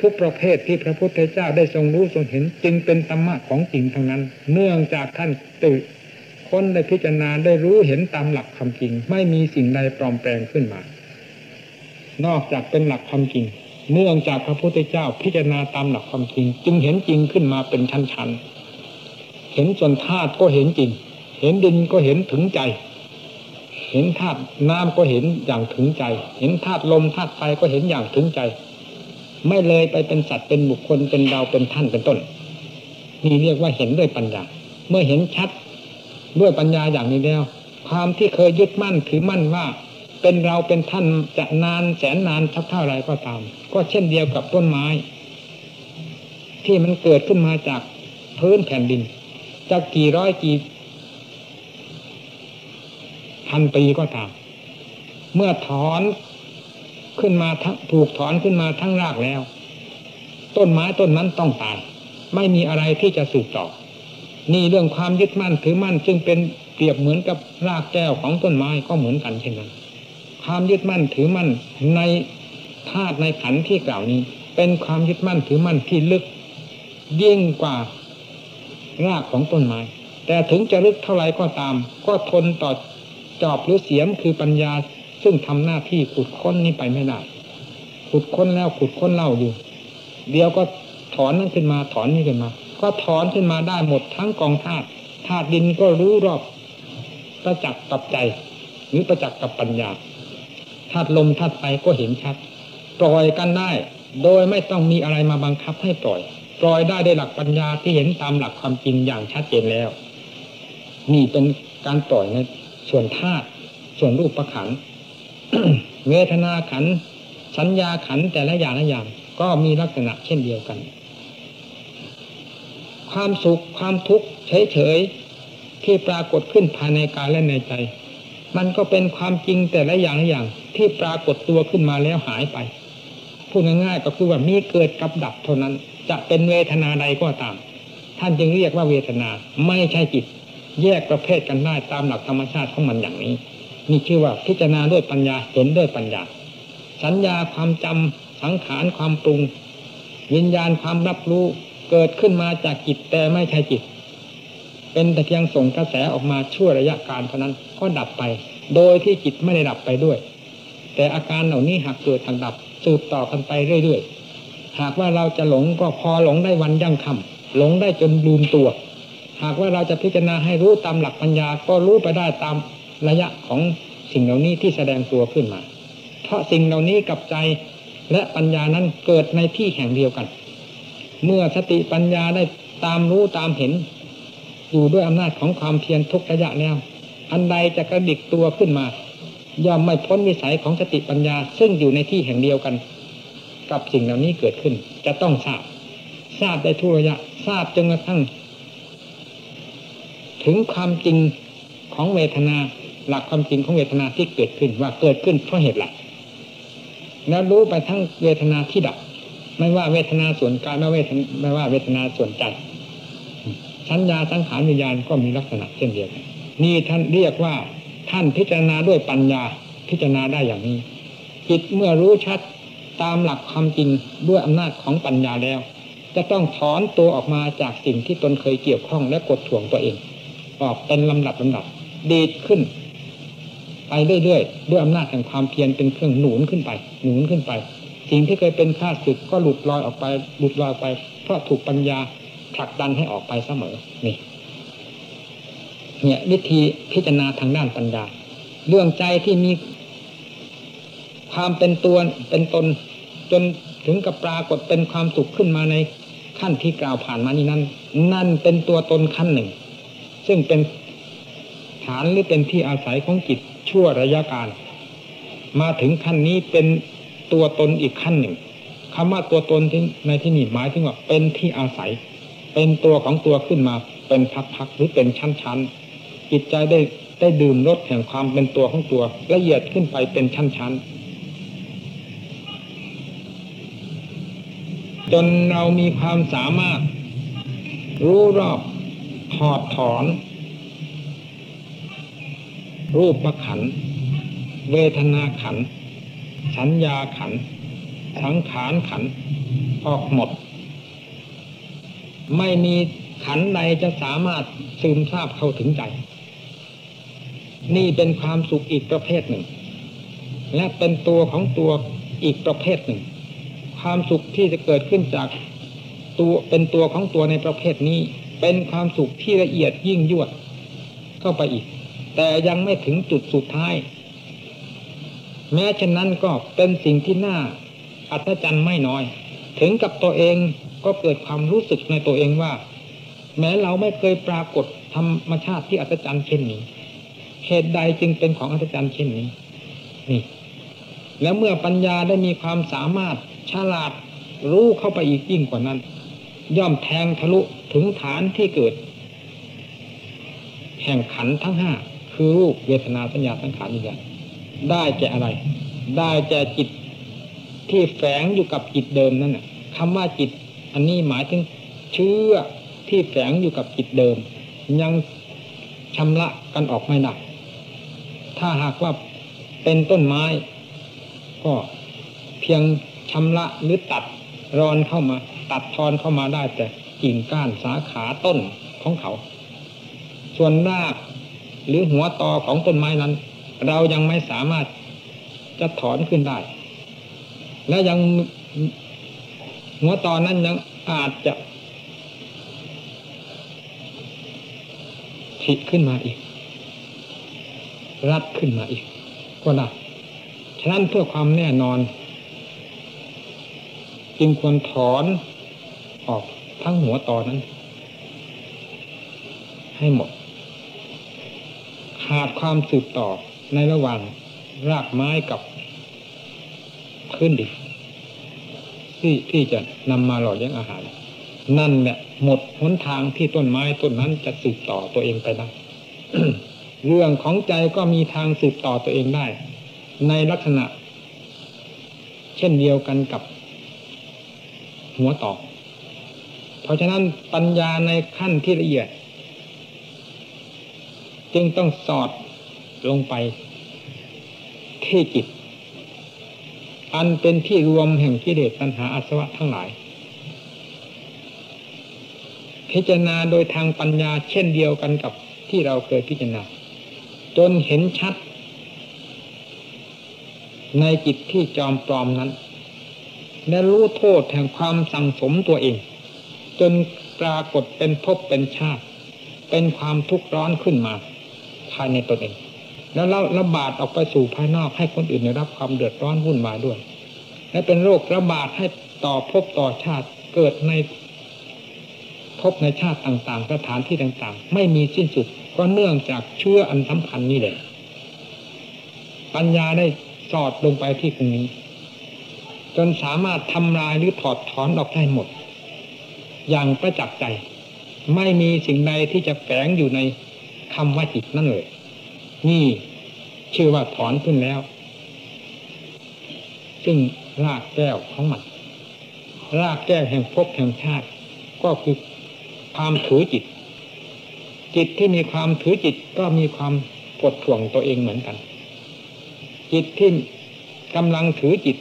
ทุกประเภทที่พระพุทธเจ้าได้ทรงรู้ทรงเห็นจึงเป็นธรรมะของจริงทั้งนั้น เนื่องจากท่านตื่นค้นได้พิจารณาได้รู้เห็นตามหลักความจริง ไม่มีสิ่งใดปลอมแปลงขึ้นมา นอกจากเป็นหลักความจริง เนื่องจากพระพุทธเจ้าพิจารณาตามหลักความจริง จึงเห็นจริงขึ้นมาเป็นชั้นๆ เห็นส่วนธาตุก็เห็นจริง เห็นดินก็เห็นถึงใจ เห็นธาตุน้ำก็เห็นอย่างถึงใจ เห็นธาตุลมธาตุไฟก็เห็นอย่างถึงใจ ไม่เลยไปเป็นสัตว์เป็นบุคคลเป็นเราเป็นท่านเป็นต้น นี่เรียกว่าเห็นด้วยปัญญา เมื่อเห็นชัดด้วยปัญญาอย่างนี้แล้ว ความที่เคยยึดมั่นถือมั่นว่า เป็นเราเป็นท่านจะนานแสนนานทักเท่าไรก็ตาม ก็เช่นเดียวกับต้นไม้ ที่มันเกิดขึ้นมาจากพื้นแผ่นดินจะกี่ร้อยกี่พันปีก็ตาม เมื่อถอนขึ้นมาทั้งถูกถอนขึ้นมาทั้งรากแล้ว ต้นไม้ต้นนั้นต้องตาย ไม่มีอะไรที่จะสืบต่อ นี่เรื่องความยึดมั่นถือมั่นจึงเป็นเปรียบเหมือนกับรากแก้วของต้นไม้ก็เหมือนกันเช่นนั้น ความยึดมั่นถือมั่นในธาตุในขันที่กล่าวนี้ เป็นความยึดมั่นถือมั่นที่ลึกยิ่งกว่ารากของต้นไม้ แต่ถึงจะลึกเท่าไรก็ตาม ก็ทนต่อจอบหรือเสียมคือปัญญา ซึ่งทำหน้าที่ขุดค้นนี้ไปไม่ได้ขุดค้นแล้วขุดค้นเล่าอยู่ เดี๋ยวก็ถอนนั่นขึ้นมาถอนนี่ขึ้นมา ก็ถอนขึ้นมาได้หมดทั้งกองธาตุธาตุดินก็รู้รอบประจักษ์กับใจ หรือประจักษ์กับปัญญา ธาตุลมธาตุไฟก็เห็นชัด ปล่อยกันได้ โดยไม่ต้องมีอะไรมาบังคับให้ปล่อย ปล่อยได้ด้วยหลักปัญญาที่เห็นตามหลักความจริงอย่างชัดเจนแล้ว นี่เป็นการปล่อยในส่วนธาตุส่วนรูปประขันเวทนาขันสัญญาขันแต่ละอย่างละอย่างก็มีลักษณะเช่นเดียวกัน ความสุขความทุกข์เฉยๆที่ปรากฏขึ้นภายในกายและในใจ มันก็เป็นความจริงแต่ละอย่างอย่างที่ปรากฏตัวขึ้นมาแล้วหายไป พูดง่ายๆก็คือว่ามีเกิดกับดับเท่านั้น จะเป็นเวทนาใดก็ตาม ท่านจึงเรียกว่าเวทนาไม่ใช่จิต แยกประเภทกันได้ตามหลักธรรมชาติของมันอย่างนี้นี่ชื่อว่าพิจารณาด้วยปัญญาเห็นด้วยปัญญา สัญญาความจำสังขารความปรุง วิญญาณความรับรู้เกิดขึ้นมาจากจิตแต่ไม่ใช่จิต เป็นแต่เพียงส่งกระแสออกมาชั่วระยะการเท่านั้นก็ดับไป โดยที่จิตไม่ได้ดับไปด้วย แต่อาการเหล่านี้หากเกิดทางดับสืบต่อกันไปเรื่อยๆหากว่าเราจะหลงก็พอหลงได้วันยั่งคำหลงได้จนลืมตัว หากว่าเราจะพิจารณาให้รู้ตามหลักปัญญาก็รู้ไปได้ตามระยะของสิ่งเหล่านี้ที่แสดงตัวขึ้นมา เพราะสิ่งเหล่านี้กับใจและปัญญานั้นเกิดในที่แห่งเดียวกัน เมื่อสติปัญญาได้ตามรู้ตามเห็น อยู่ด้วยอำนาจของความเพียรทุกระยะแล้วอันใดจะกระดิกตัวขึ้นมา ย่อมไม่พ้นวิสัยของสติปัญญา ซึ่งอยู่ในที่แห่งเดียวกัน กับสิ่งเหล่านี้เกิดขึ้น จะต้องทราบ ทราบได้ทุกระยะ ทราบจนกระทั่ง ถึงความจริงของเวทนา หลักความจริงของเวทนาที่เกิดขึ้นว่าเกิดขึ้นเพราะเหตุไรแล้วรู้ไปทั้งเวทนาที่ดับไม่ว่าเวทนาส่วนกายไม่ว่าเวทนาส่วนใจ สัญญาสังขารวิญญาณก็มีลักษณะเช่นเดียวกันนี่ท่านเรียกว่าท่านพิจารณาด้วยปัญญาพิจารณาได้อย่างนี้จิตเมื่อรู้ชัดตามหลักความจริงด้วยอำนาจของปัญญาแล้ว จะต้องถอนตัวออกมาจากสิ่งที่ตนเคยเกี่ยวข้องและกดถ่วงตัวเอง ออกเป็นลำดับลำดับดีดขึ้นไปเรื่อยๆด้วยอำนาจแห่งความเพียรเป็นเครื่องหนุนขึ้นไป หนุนขึ้นไป สิ่งที่เคยเป็นข้าศึกก็หลุดลอยออกไปหลุดลอยไป เพราะถูกปัญญา ผลักดันให้ออกไปเสมอนี่เนี่ยวิธีพิจารณาทางด้านปัญญา เรื่องใจที่มีความเป็นตัวเป็นตนจนถึงกับปรากฏเป็นความสุขขึ้นมาในขั้นที่กล่าวผ่านมานี้นั้น นั่นเป็นตัวตนขั้นหนึ่ง ซึ่งเป็นฐานหรือเป็นที่อาศัยของจิตชั่วระยะการ มาถึงขั้นนี้เป็นตัวตนอีกขั้นหนึ่งคำว่าตัวตนที่ในที่นี้หมายถึงว่าเป็นที่อาศัย เป็นตัวของตัวขึ้นมาเป็นพักๆหรือเป็นชั้นๆจิตใจได้ได้ดื่มรสแห่งความเป็นตัวของตัวละเอียดขึ้นไปเป็นชั้นๆจนเรามีความสามารถ รู้รอบถอดถอน รูปประขัน เวทนาขัน สัญญาขัน สังขารขัน ออกหมด ไม่มีขันใดจะสามารถซึมซาบเข้าถึงใจ นี่เป็นความสุขอีกประเภทหนึ่ง และเป็นตัวของตัวอีกประเภทหนึ่ง ความสุขที่จะเกิดขึ้นจากตัวเป็นตัวของตัวในประเภทนี้ เป็นความสุขที่ละเอียดยิ่งยวดเข้าไปอีก แต่ยังไม่ถึงจุดสุดท้าย แม้ฉะนั้นก็เป็นสิ่งที่น่าอัศจรรย์ไม่น้อย ถึงกับตัวเอง ก็เกิดความรู้สึกในตัวเองว่า แม้เราไม่เคยปรากฏธรรมชาติที่อัศจรรย์เช่นนี้เหตุใดจึงเป็นของอัศจรรย์เช่นนี้ นี่ แล้วเมื่อปัญญาได้มีความสามารถฉลาดรู้เข้าไปอีกยิ่งกว่านั้น ย่อมแทงทะลุถึงฐานที่เกิด แห่งขันทั้งห้าคือรูปเวทนาสัญญาสังขารวิญญาณได้แก่อะไร ได้แก่จิตที่แฝงอยู่กับจิตเดิมนั่นน่ะคำว่าจิต อันนี้หมายถึงเชื่อที่แฝงอยู่กับจิตเดิม ยังชำระกันออกไม่ได้ถ้าหากว่าเป็นต้นไม้ ก็เพียงชำระหรือตัดรอนเข้ามา ตัดทอนเข้ามาได้แต่กิ่งก้านสาขาต้นของเขา ส่วนรากหรือหัวตอของต้นไม้นั้น เรายังไม่สามารถจะถอนขึ้นได้ และยัง หัวตอนนั้นยังอาจจะผิดขึ้นมาอีก รัดขึ้นมาอีก ก็ได้ฉะนั้นเพื่อความแน่นอน จึงควรถอนออกทั้งหัวตอนนั้น ให้หมด ขาดความสืบต่อในระหว่างรากไม้กับพื้นดิน ที่ที่จะนำมาหล่อเลี้ยงอาหาร นั่นแหละหมดหนทางที่ต้นไม้ต้นนั้นจะสืบต่อตัวเองไปได้เรื่องของใจก็มีทางสืบต่อตัวเองได้ ในลักษณะ เช่นเดียวกันกับ หัวต่อ เพราะฉะนั้นปัญญาในขั้นที่ละเอียด จึงต้องสอดลงไปที่จิต อันเป็นที่รวมแห่งกิเลสตัณหาอาสวะทั้งหลาย พิจารณาโดยทางปัญญาเช่นเดียวกันกับที่เราเคยพิจารณา จนเห็นชัด ในจิตที่จอมปลอมนั้น และรู้โทษแห่งความสั่งสมตัวเอง จนปรากฏเป็นภพเป็นชาติ เป็นความทุกข์ร้อนขึ้นมาภายในตนเอง แล้วระบาดออกไปสู่ภายนอกให้คนอื่นได้รับความเดือดร้อนวุ่นวายด้วย และเป็นโรคระบาดให้ต่อภพต่อชาติเกิดในภพในชาติต่างๆ สถานที่ต่างๆ ไม่มีสิ้นสุด ก็เนื่องจากเชื่ออันสำคัญนี้เลยปัญญาได้สอดลงไปที่ตรงนี้ จนสามารถทำลายหรือถอดถอนออกได้หมด อย่างประจักษ์ใจ ไม่มีสิ่งใดที่จะแฝงอยู่ในคำว่าจิตนั่นเลย นี่ชื่อว่าถอนขึ้นแล้ว ซึ่งรากแก้วของมัน รากแก้วแห่งภพแห่งชาติ ก็คือความถือจิต จิตที่มีความถือจิตก็มีความปวดถ่วงตัวเองเหมือนกัน จิตที่กำลังถือจิต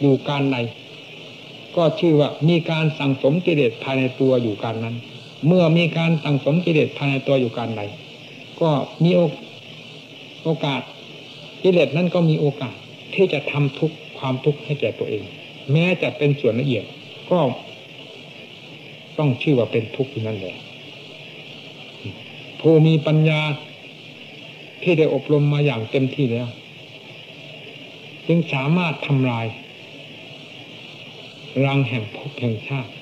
อยู่การใดก็ชื่อว่ามีการสั่งสมกิเลสภายในตัวอยู่การนั้น เมื่อมีการสั่งสมกิเลสภายในตัวอยู่การใด ก็มีโอกาสกิเลสนั้นก็มีโอกาสที่จะทำทุกความทุกข์ให้แก่ตัวเอง แม้จะเป็นส่วนละเอียดก็ต้องชื่อว่าเป็นทุกข์อยู่นั่นแหละผู้มีปัญญาที่ได้อบรมมาอย่างเต็มที่แล้ว จึงสามารถทำลาย รังแห่งภพแห่งชาติ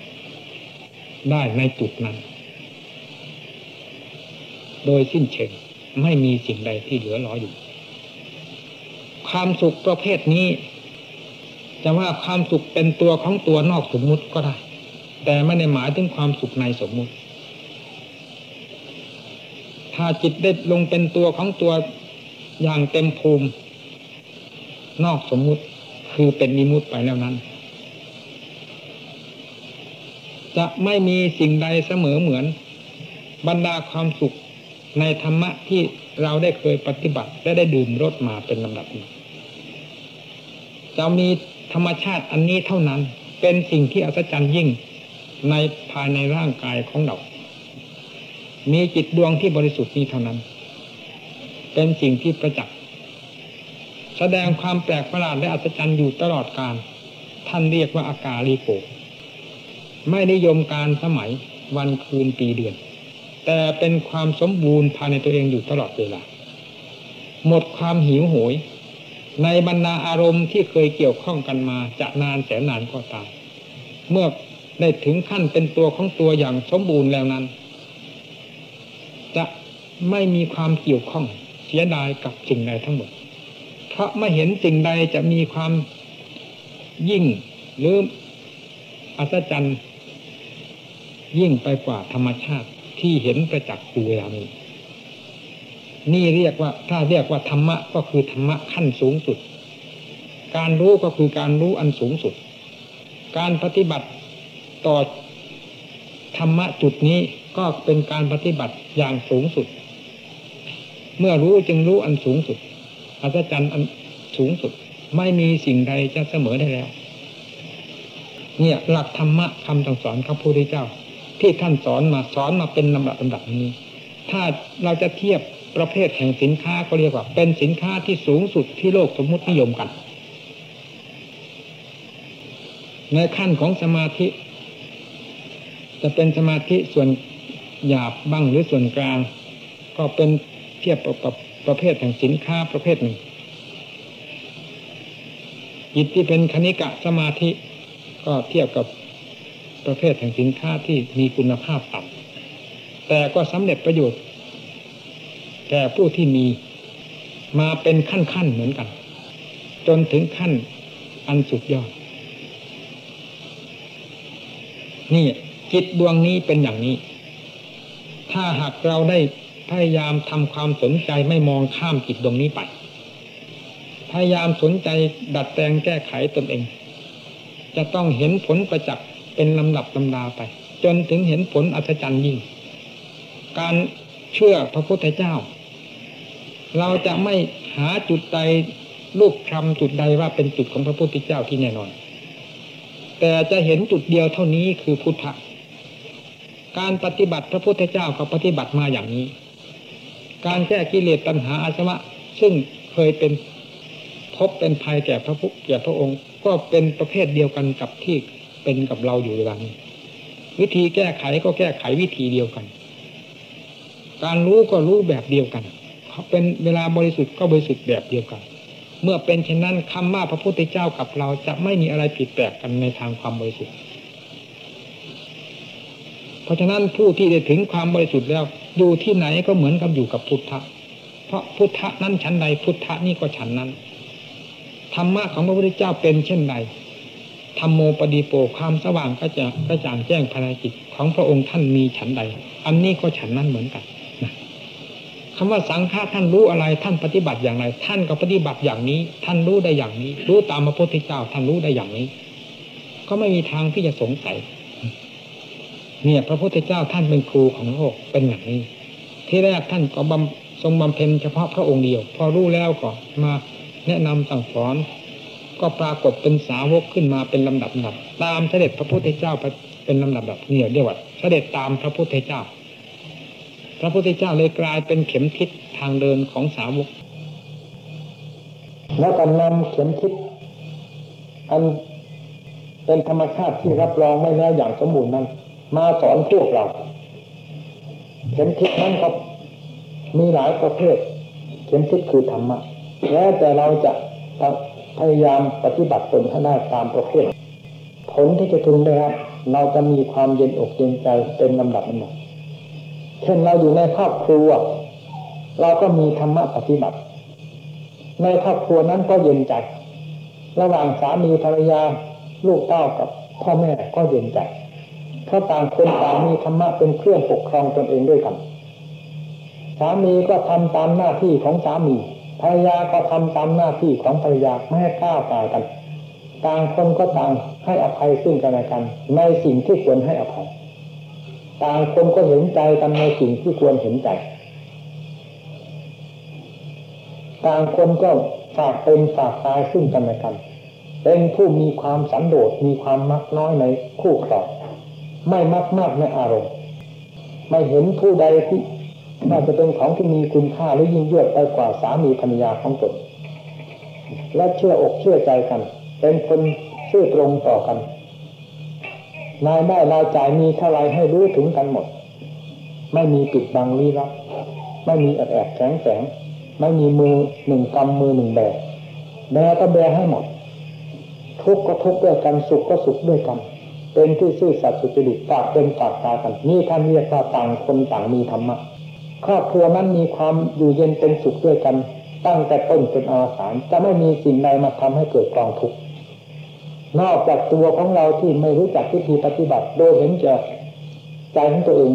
ได้ในจุดนั้น โดยสิ้นเชิงไม่มีสิ่งใดที่เหลือร้อยอยู่ ความสุขประเภทนี้จะว่าความสุขเป็นตัวของตัวนอกสมมุติก็ได้ แต่ไม่ได้หมายถึงความสุขในสมมุติ ถ้าจิตได้ลงเป็นตัวของตัวอย่างเต็มภูมิ นอกสมมุติคือเป็นนิมุติไปแล้วนั้น จะไม่มีสิ่งใดเสมอเหมือน บรรดาความสุข ในธรรมะที่เราได้เคยปฏิบัติและได้ดื่มรสมาเป็นลำดับจะมีธรรมชาติอันนี้เท่านั้น เป็นสิ่งที่อัศจรรย์ยิ่งในภายในร่างกายของเรา มีจิตดวงที่บริสุทธิ์นี้เท่านั้น เป็นสิ่งที่ประจักษ์แสดงความแปลกประหลาดและอัศจรรย์อยู่ตลอดการ ท่านเรียกว่าอากาลีโก ไม่นิยมการสมัยวันคืนปีเดือน แต่เป็นความสมบูรณ์ภายในตัวเองอยู่ตลอดเวลาหมดความหิวโหย ในบรรดาอารมณ์ที่เคยเกี่ยวข้องกันมาจะนานแสนนานก็ตามเมื่อได้ถึงขั้นเป็นตัวของตัวอย่างสมบูรณ์แล้วนั้น จะไม่มีความเกี่ยวข้องเสียดายกับสิ่งใดทั้งหมด เพราะไม่เห็นสิ่งใดจะมีความยิ่งหรืออัศจรรย์ยิ่งไปกว่าธรรมชาติ ที่เห็นประจักษ์อยู่เวลานี้ นี่เรียกว่า ถ้าเรียกว่าธรรมะก็คือธรรมะขั้นสูงสุด การรู้ก็คือการรู้อันสูงสุด การปฏิบัติต่อธรรมะจุดนี้ก็เป็นการปฏิบัติอย่างสูงสุด เมื่อรู้จึงรู้อันสูงสุดอัศจรรย์อันสูงสุด ไม่มีสิ่งใดจะเสมอได้แล้ว เนี่ยหลักธรรมะคำสอนของพระพุทธเจ้า ที่ท่านสอนมาสอนมาเป็นลำดับลำดับนี้ ถ้าเราจะเทียบประเภทแห่งสินค้าก็เรียกว่า เป็นสินค้าที่สูงสุดที่โลกสมมุตินิยมกัน ในขั้นของสมาธิ จะเป็นสมาธิส่วนหยาบบ้างหรือส่วนกลาง ก็เป็นเทียบกับประเภทแห่งสินค้าประเภทหนึ่งจิตที่เป็นคณิกะสมาธิ ก็เทียบกับ ประเภทแห่งสินค้าที่มีคุณภาพต่ำแต่ก็สำเร็จประโยชน์แก่ผู้ที่มีมาเป็นขั้นๆเหมือนกัน จนถึงขั้นอันสุดยอด นี่จิตดวงนี้เป็นอย่างนี้ ถ้าหากเราได้พยายามทำความสนใจไม่มองข้ามจิตดวงนี้ไป พยายามสนใจดัดแปลงแก้ไขตนเอง จะต้องเห็นผลประจักษ์ เป็นลำดับลำดาไป จนถึงเห็นผลอัศจรรย์ยิ่ง การเชื่อพระพุทธเจ้า เราจะไม่หาจุดใดรูปคำจุดใดว่าเป็นจุดของพระพุทธเจ้าที่แน่นอน แต่จะเห็นจุดเดียวเท่านี้คือพุทธะการปฏิบัติพระพุทธเจ้าก็ปฏิบัติมาอย่างนี้ การแก้กิเลสตัณหาอาสวะ ซึ่งเคยเป็นพบเป็นภัยแก่พระพุทธแก่พระองค์ ก็เป็นประเภทเดียวกันกับที่ เป็นกับเราอยู่เวลานี้ วิธีแก้ไขก็แก้ไขวิธีเดียวกัน การรู้ก็รู้แบบเดียวกันเป็นเวลาบริสุทธิ์ก็บริสุทธิ์แบบเดียวกัน เมื่อเป็นเช่นนั้นคำว่าพระพุทธเจ้ากับเราจะไม่มีอะไรผิดแปลกกันในทางความบริสุทธิ์ เพราะฉะนั้นผู้ที่ได้ถึงความบริสุทธิ์แล้วอยู่ที่ไหนก็เหมือนกับอยู่กับพุทธะ เพราะพุทธะนั้นชั้นใดพุทธะนี่ก็ชั้นนั้นธรรมะของพระพุทธเจ้าเป็นเช่นใด ธรรมโมปดีโปความสว่างก็จะกระจ่างแจ้งภายในจิตของพระองค์ท่านมีฉันใด อันนี้ก็ฉันนั้นเหมือนกันคำว่าสังฆาท่านรู้อะไรท่านปฏิบัติอย่างไร ท่านก็ปฏิบัติอย่างนี้ ท่านรู้ได้อย่างนี้ รู้ตามพระพุทธเจ้าท่านรู้ได้อย่างนี้ ก็ไม่มีทางที่จะสงสัย เนี่ยพระพุทธเจ้าท่านเป็นครูของโลกเป็นอย่างนี้ ที่แรกท่านก็บำทรงบำเพ็ญเฉพาะพระองค์เดียว พอรู้แล้วก็มาแนะนำสั่งสอน ก็ปรากฏเป็นสาวกขึ้นมาเป็นลำดับดับตามเสด็จพระพุทธเจ้าเป็นลำดับดับเนี่ยเรียกว่าเสด็จตามพระพุทธเจ้า พระพุทธเจ้าเลยกลายเป็นเข็มทิศทางเดินของสาวก แล้วก็นำเข็มทิศอันเป็นธรรมชาติที่รับรองไว้แล้วอย่างสมบูรณ์นั้น มาสอนพวกเราเข็มทิศนั้นก็มีหลายประเภท เข็มทิศคือธรรมะแล้วแต่เราจะ พยายามปฏิบัติตนให้ได้ตามประเภทผลที่จะพึงได้รับเราจะมีความเย็นอกเย็นใจเป็นลำดับลำดับเช่นเราอยู่ในครอบครัว เราก็มีธรรมะปฏิบัติ ในครอบครัวนั้นก็เย็นใจระหว่างสามีภรรยาลูกเต้ากับพ่อแม่ก็เย็นใจเพราะต่างคนต่างมีธรรมะเป็นเครื่องปกครองตนเองด้วยกัน สามีก็ทำตามหน้าที่ของสามี ภรรยาก็ทำตามหน้าที่ของภรรยาไม่ให้ก้าวกากันต่างคนก็ต่างให้อภัยซึ่งกันและกัน ในสิ่งที่ควรให้อภัยต่างคนก็เห็นใจกันในสิ่งที่ควรเห็นใจต่างคนก็ฝากเป็นฝากตายซึ่งกันและกัน เป็นผู้มีความสันโดษมีความมักน้อยในคู่ครองไม่มักมากในอารมณ์ ไม่เห็นผู้ใดที่ น่าจะเป็นของที่มีคุณค่าหรือยิ่งยวดไปกว่าสามีภรรยาของตนและเชื่ออกเชื่อใจกัน เป็นคนชื่อตรงต่อกันรายได้รายจ่ายมีเท่าไรให้รู้ถึงกันหมด ไม่มีปิดบังลี้ลับ ไม่มีแอบแอบแฝงแฝงไม่มีมือหนึ่งกำมือหนึ่งแบกแบก็แบกให้หมด ทุกข์ก็ทุกข์ด้วยกันสุขก็สุขด้วยกัน เป็นที่ซื่อสัตย์สุจริตปากเป็นปากตากันนี่ท่านเรียกว่าต่างคนต่างมีธรรมะ ครอบครัวนั้นมีความอยู่เย็นเป็นสุขด้วยกัน ตั้งแต่ต้นจนอวสานจะไม่มีสิ่งใดมาทำให้เกิดกองทุกข์นอกจากตัวของเราที่ไม่รู้จักวิธีปฏิบัติ โดยเห็นแก่ใจของตัวเอง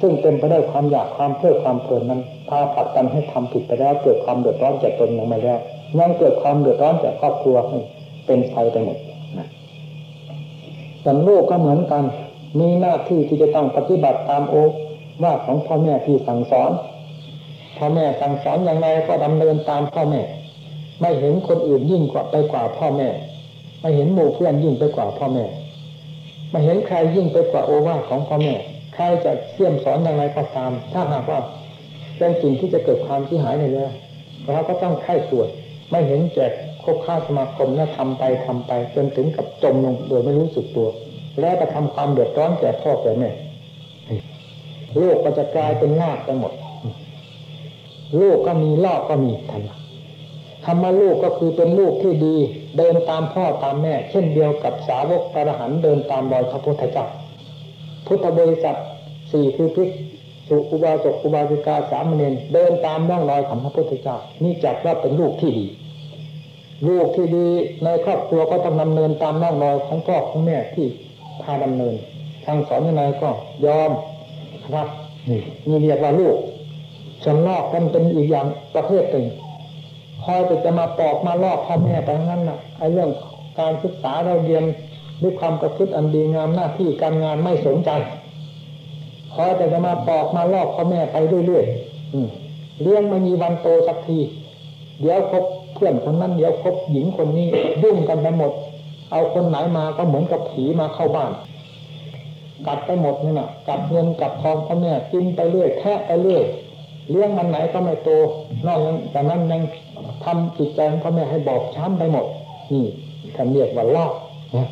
ซึ่งเต็มไปด้วยความอยากความเพลิดความเพลินนั้นพาผัดกันให้ทำผิดไปแล้วเกิดความเดือดร้อนจากตนยังม่แล้วยังเกิดความเดือดร้อนจากครอบครัวเป็นไฟไปหมดแต่ลูกก็เหมือนกัน มีหน้าที่ที่จะต้องปฏิบัติตามโอ ว่าของพ่อแม่ที่สั่งสอนพ่อแม่สั่งสอนอย่างไรก็ดำเนินตามพ่อแม่ ไม่เห็นคนอื่นยิ่งกว่าไปกว่าพ่อแม่ ไม่เห็นหมู่เพื่อนยิ่งไปกว่าพ่อแม่ ไม่เห็นใครยิ่งไปกว่าโอวาทของพ่อแม่ ใครจะเสี่ยมสอนอย่างไรก็ตาม ถ้าหากว่าเป็นสิ่งที่จะเกิดความที่หายในเรื่องเราก็ต้องไข้ตรวจไม่เห็นแจกคบค้าสมาคมแล้วทาไปทำไปจนถึงกับจมลงโดยไม่รู้สึกตัว แล้วก็ทำความเดือดร้อนแก่พ่อแก่แม่ โลกก็จะกลายเป็นลากไปหมด โลกก็มีลอกก็มีทันคำว่าลูกก็คือเป็นลูกที่ดี เดินตามพ่อตามแม่ เช่นเดียวกับสาวกอรหันเดินตามรอยพระพุทธเจ้าพุทธบริษัทสี่คือพิกสุอุบาสกอุบาสิกาสามเณรเดินตามร่องรอยของพระพุทธเจ้านี่จัดว่าเป็นลูกที่ดี ลูกที่ดีในครอบครัวก็ต้องดำเนินตามร่องรอยของพ่อของแม่ที่พาดำเนินทางสอนยังไงก็ยอม รับนี่นี่เรียกว่าลูกส่วนนอกกันเป็นอีกอย่างประเภทหนึ่งคอยแต่จะมาปอกมาลอกพ่อแม่ไปนั้นน่ะไอ้เรื่องการศึกษาเราเรียนด้วยความประพฤติอันดีงามหน้าที่การงานไม่สนใจคอยแต่จะมาปอกมาลอกพ่อแม่ไปเรื่อยๆเลี้ยงไม่มีวันโตสักที เดี๋ยวคบเพื่อนคนนั้นเดี๋ยวคบหญิงคนนี้ยุ่งกันไปหมด เอาคนไหนมาก็เหมือนกับผีมาเข้าบ้าน กัดไปหมดนี่นะกัดเงินกัดทองพ่อแม่กินไปเรื่อยแทะไปเรื่อยเลี้ยงมันไหนก็ไม่โต นอกจากนั้นยังทำจิตใจของพ่อแม่ให้บอบช้ำไปหมด นี่ท่านเรียกว่าลอกนะ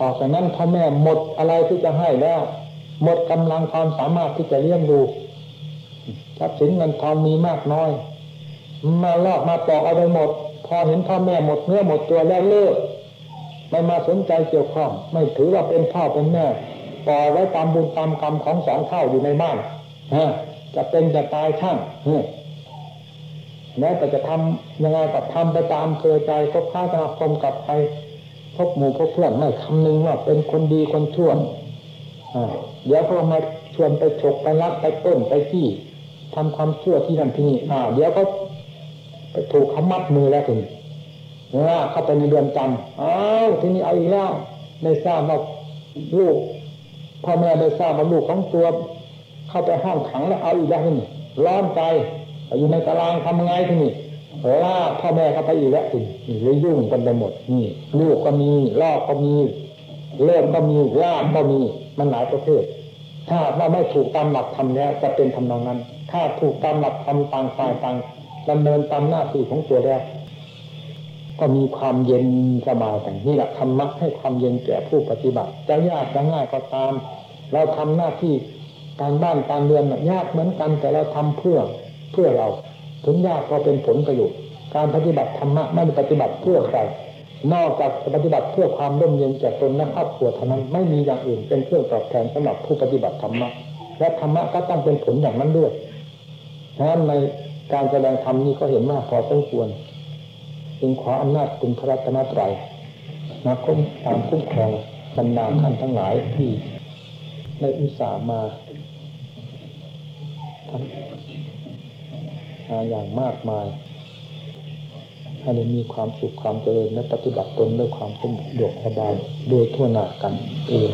ออกจากนั้นพ่อแม่หมดอะไรที่จะให้แล้ว หมดกำลังความสามารถที่จะเลี้ยงดูทรัพย์สินเงินทองมีมากน้อย มาลอกมาปอกเอาไปหมด พอเห็นพ่อแม่หมดเนื้อหมดตัวแล้วเลิก ไม่มาสนใจเกี่ยวข้อง ไม่ถือว่าเป็นพ่อเป็นแม่ปล่อยไว้ตามบุญตามกรรมของสองเท่าอยู่ในบ้านฮะจะเป็นจะตายช่างแม้แต่จะทำยังไงก็ทำไปตามเคยใจพบค้าสมาคมกับใครพบหมู่พบเพื่อนไม่คำนึงว่าเป็นคนดีคนชั่วเดี๋ยวเขามาชวนไปฉกไปลักไปต้นไปที่ทำความชั่วที่นั่นที่นี่อ่าเดี๋ยวเขาไปถูกขมัดมือแล้วถึง ว่าเข้าไปในเรือนจำอ้าวทีนี้เอาอีกแล้วได้ทราบว่าลูกพ่อแม่ได้ทราบว่าลูกของตัว เข้าไปห้องขังแล้วเอาอีกแล้วนี่ร้อนใจอยู่ในตารางทำไงทีนี่ล่าพ่อแม่เข้าไปอีกแล้วทีนี่เลยยุ่งกันไปหมดนี่ลูกก็มีลอกก็มีเล่มก็มีล่ามก็มีมันหลายประเภทถ้าว่าไม่ถูกตามหลักธรรมแล้วจะเป็นทำนองนั้น ถ้าถูกตามหลักธรรมต่างฝ่ายต่างดำเนินตามหน้าที่ของตัวแล้ว ก็มีความเย็นสบายแต่นี่แหละธรรมะให้ความเย็นแก่ผู้ปฏิบัติจะยากจะง่ายก็ตาม เราทำหน้าที่การบ้านการเรือนยากเหมือนกันแต่เราทำเพื่อเพื่อเราถึงยากก็เป็นผลประโยชน์การปฏิบัติธรรมะไม่ได้ปฏิบัติเพื่อใครนอกจากปฏิบัติเพื่อความร่มเย็นแก่ตนและครอบครัวเท่านั้นไม่มีอย่างอื่นเป็นเครื่องตอบแทนสำหรับผู้ปฏิบัติธรรมะและธรรมะก็ต้องเป็นผลอย่างนั้นด้วยฉะนั้นในการแสดงธรรมนี้ก็เห็นว่าพอสมควร จึงขออำนาจคุณพระรัตนตรัยมาคุ้มตามคุ้มครองบรรดาท่านทั้งหลายที่ได้อุตส่าห์มาทำอย่างมากมายให้ได้มีความสุขความเจริญและปฏิบัติตนด้วยความสมบูรณ์สบายโดยทั่วหน้ากันเอง